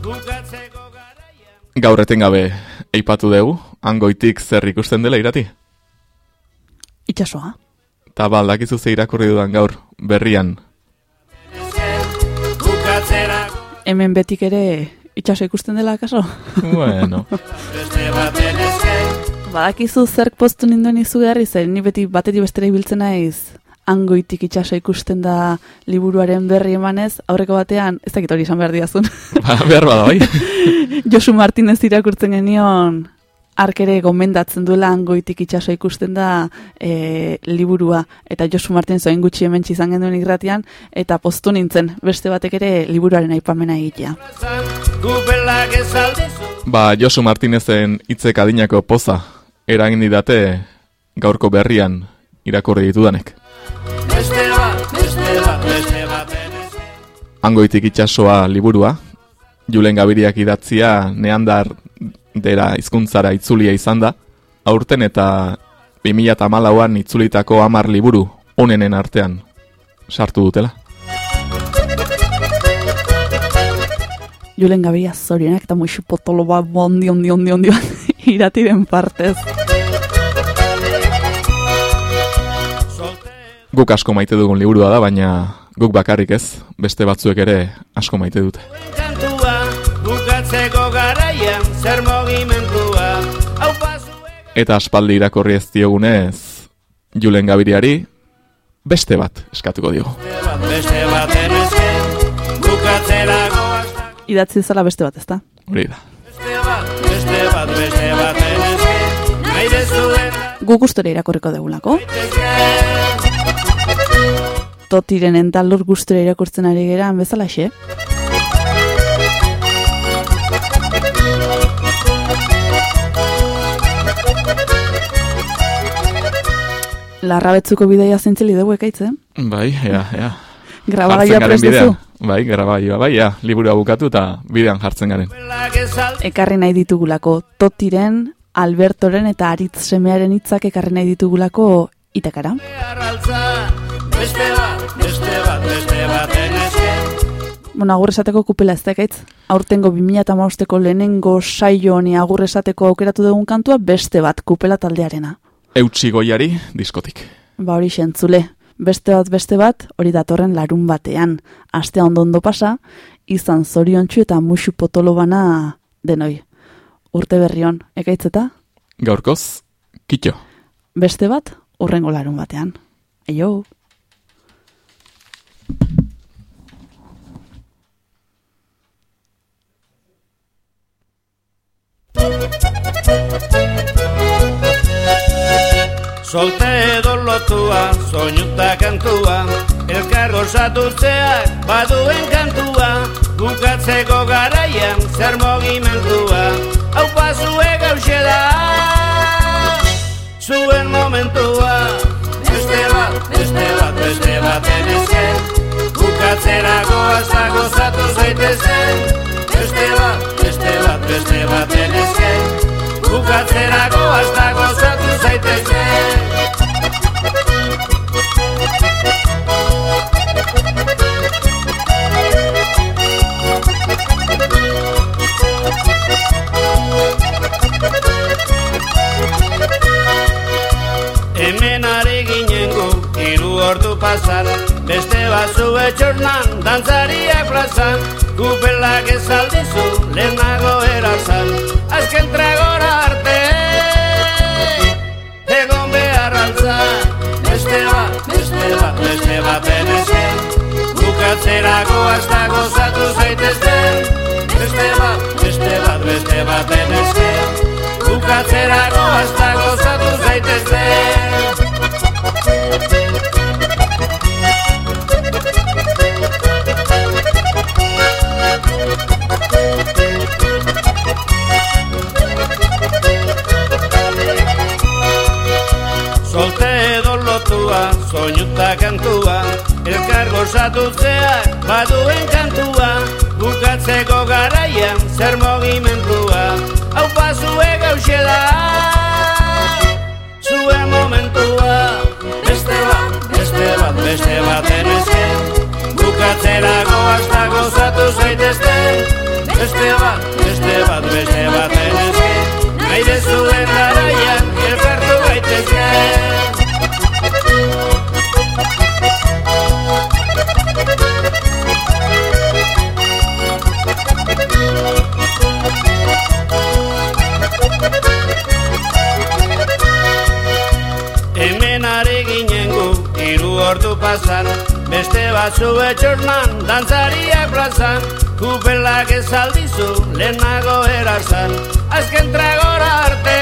Bukatzeko garaian Gaur etengabe eipatu dugu, angoitik zer ikusten dela irati. Itxasoa. Ta ba, dakizu ze irakurri dudan gaur, berrian. Hemen betik ere itxaso ikusten dela, kaso? Bueno, Badakizu zerk postu ninduen izugarri zen, ni beti batetik bestera ibiltzen naiz, angoitik itxaso ikusten da liburuaren berri emanez, aurreko batean, ez dakit hori izan behar diazun, (laughs) ba, behar bada, bai. (laughs) Josu Martinez irakurtzen genion, arkere gomendatzen duela angoitik itxaso ikusten da e, liburua, eta Josu Martinez oin gutxi hemen izan genuen irratian, eta postu nintzen, beste batek ere liburuaren aipamena egitea. Ba, Josu Martinezen hitzek adinako poza, eragin didate gaurko berrian irakurri ditudanek. Beste bat, beste bat, beste esker Angoitik itxasoa liburua, Julen Gabiriak idatzia neandar dera hizkuntzara itzulia izan da, aurten eta 2008an itzulitako hamar liburu onenen artean sartu dutela. Julen Gabia zorionak eta muixu potolo bat bondi, ondi, ondi, ondi, ondi, (laughs) iratiren partez. Guk asko maite dugun liburua da, baina guk bakarrik ez, beste batzuek ere asko maite dute. kantua Bukatzeko garaian zer mogimentua Hau pasue Eta aspaldi irakorri ez diogunez, Julen Gabiriari beste bat eskatuko diogu. bat, beste esker Bukatzera goaztak Idatzi zela beste bat, ezta? Hori da. Beste bat, beste bat, beste baten esker Nahi dezuen gu degulako. Totiren entalur gustora irakurtzen ari geran bezalaxe. Larrabetzuko bidaia zentzeli dugu ekaitze. Bai, ea, ea. Grabagailua Jartzen garen prest duzu? bidean. Bai, bai, ja, liburua bukatu eta bidean jartzen garen. Ekarri nahi ditugulako Totiren, Albertoren eta Aritz semearen hitzak ekarri nahi ditugulako itakara. Beste bat, beste bat, beste baten eske Bueno, agur esateko kupela ez dekaitz. Aurtengo 2008ko lehenengo saio honi agur esateko aukeratu dugun kantua beste bat kupela taldearena. Eutsi goiari diskotik. Ba hori xentzule. Beste bat, beste bat, hori datorren larun batean. Astea ondo ondo pasa, izan zoriontsu eta musu potolo bana denoi. Urte berrion, ekaitzeta? Gaurkoz, kitxo. Beste bat, urrengo larun batean. Aio! Solte edo lotua, soinuta kantua Elkar osatutzeak baduen kantua Bukatzeko garaian zer mogimentua Hau pasue gauxe da. Zuen momentua Beste bat, beste bat, beste baten ezen Bukatzerako hasta gozatu zaitezen Beste bat, beste bat, beste baten ezen Bukatzerako hasta gozatu zaitezen Hemen ari ginen gu, hiru ordu pasan Beste batzu etxornan, dantzariak plazan Kupelak ez aldizu, lehenago erazan. Azken tragora arte Egon behar altza. Beste bat, beste bat, beste baten ezen Bukatzerako hasta gozatu zaitezten. Beste bat, beste bat, beste baten ezen Bukatzerako hasta gozatu zaitezten lotua, soinuta kantua Elkar gozatutzeak baduen kantua Bukatzeko garaian zer mogimentua. Hau pasue gauxe da Zuen momentua. Beste bat, beste bat, beste baten ezen Bukatzerako hasta gozatu zaitezten Beste bat, beste bat, beste baten ezen Naide zuen garaian elkartu gaitezken pasan Beste batzu etxornan, dantzariak plazan Kupelak ez aldizu, lehenago erazan Azken tragora arte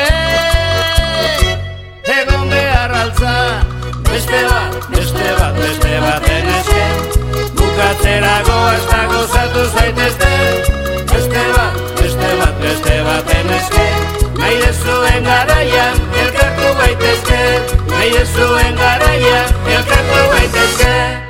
Egon behar altza Beste bat, beste bat, beste baten ezen Bukatzerako hasta gozatu zaitezten Beste bat, beste bat, beste baten ezen Nahi dezuen garaian, elkartu gaitezke Nahi dezuen garaian, Bye.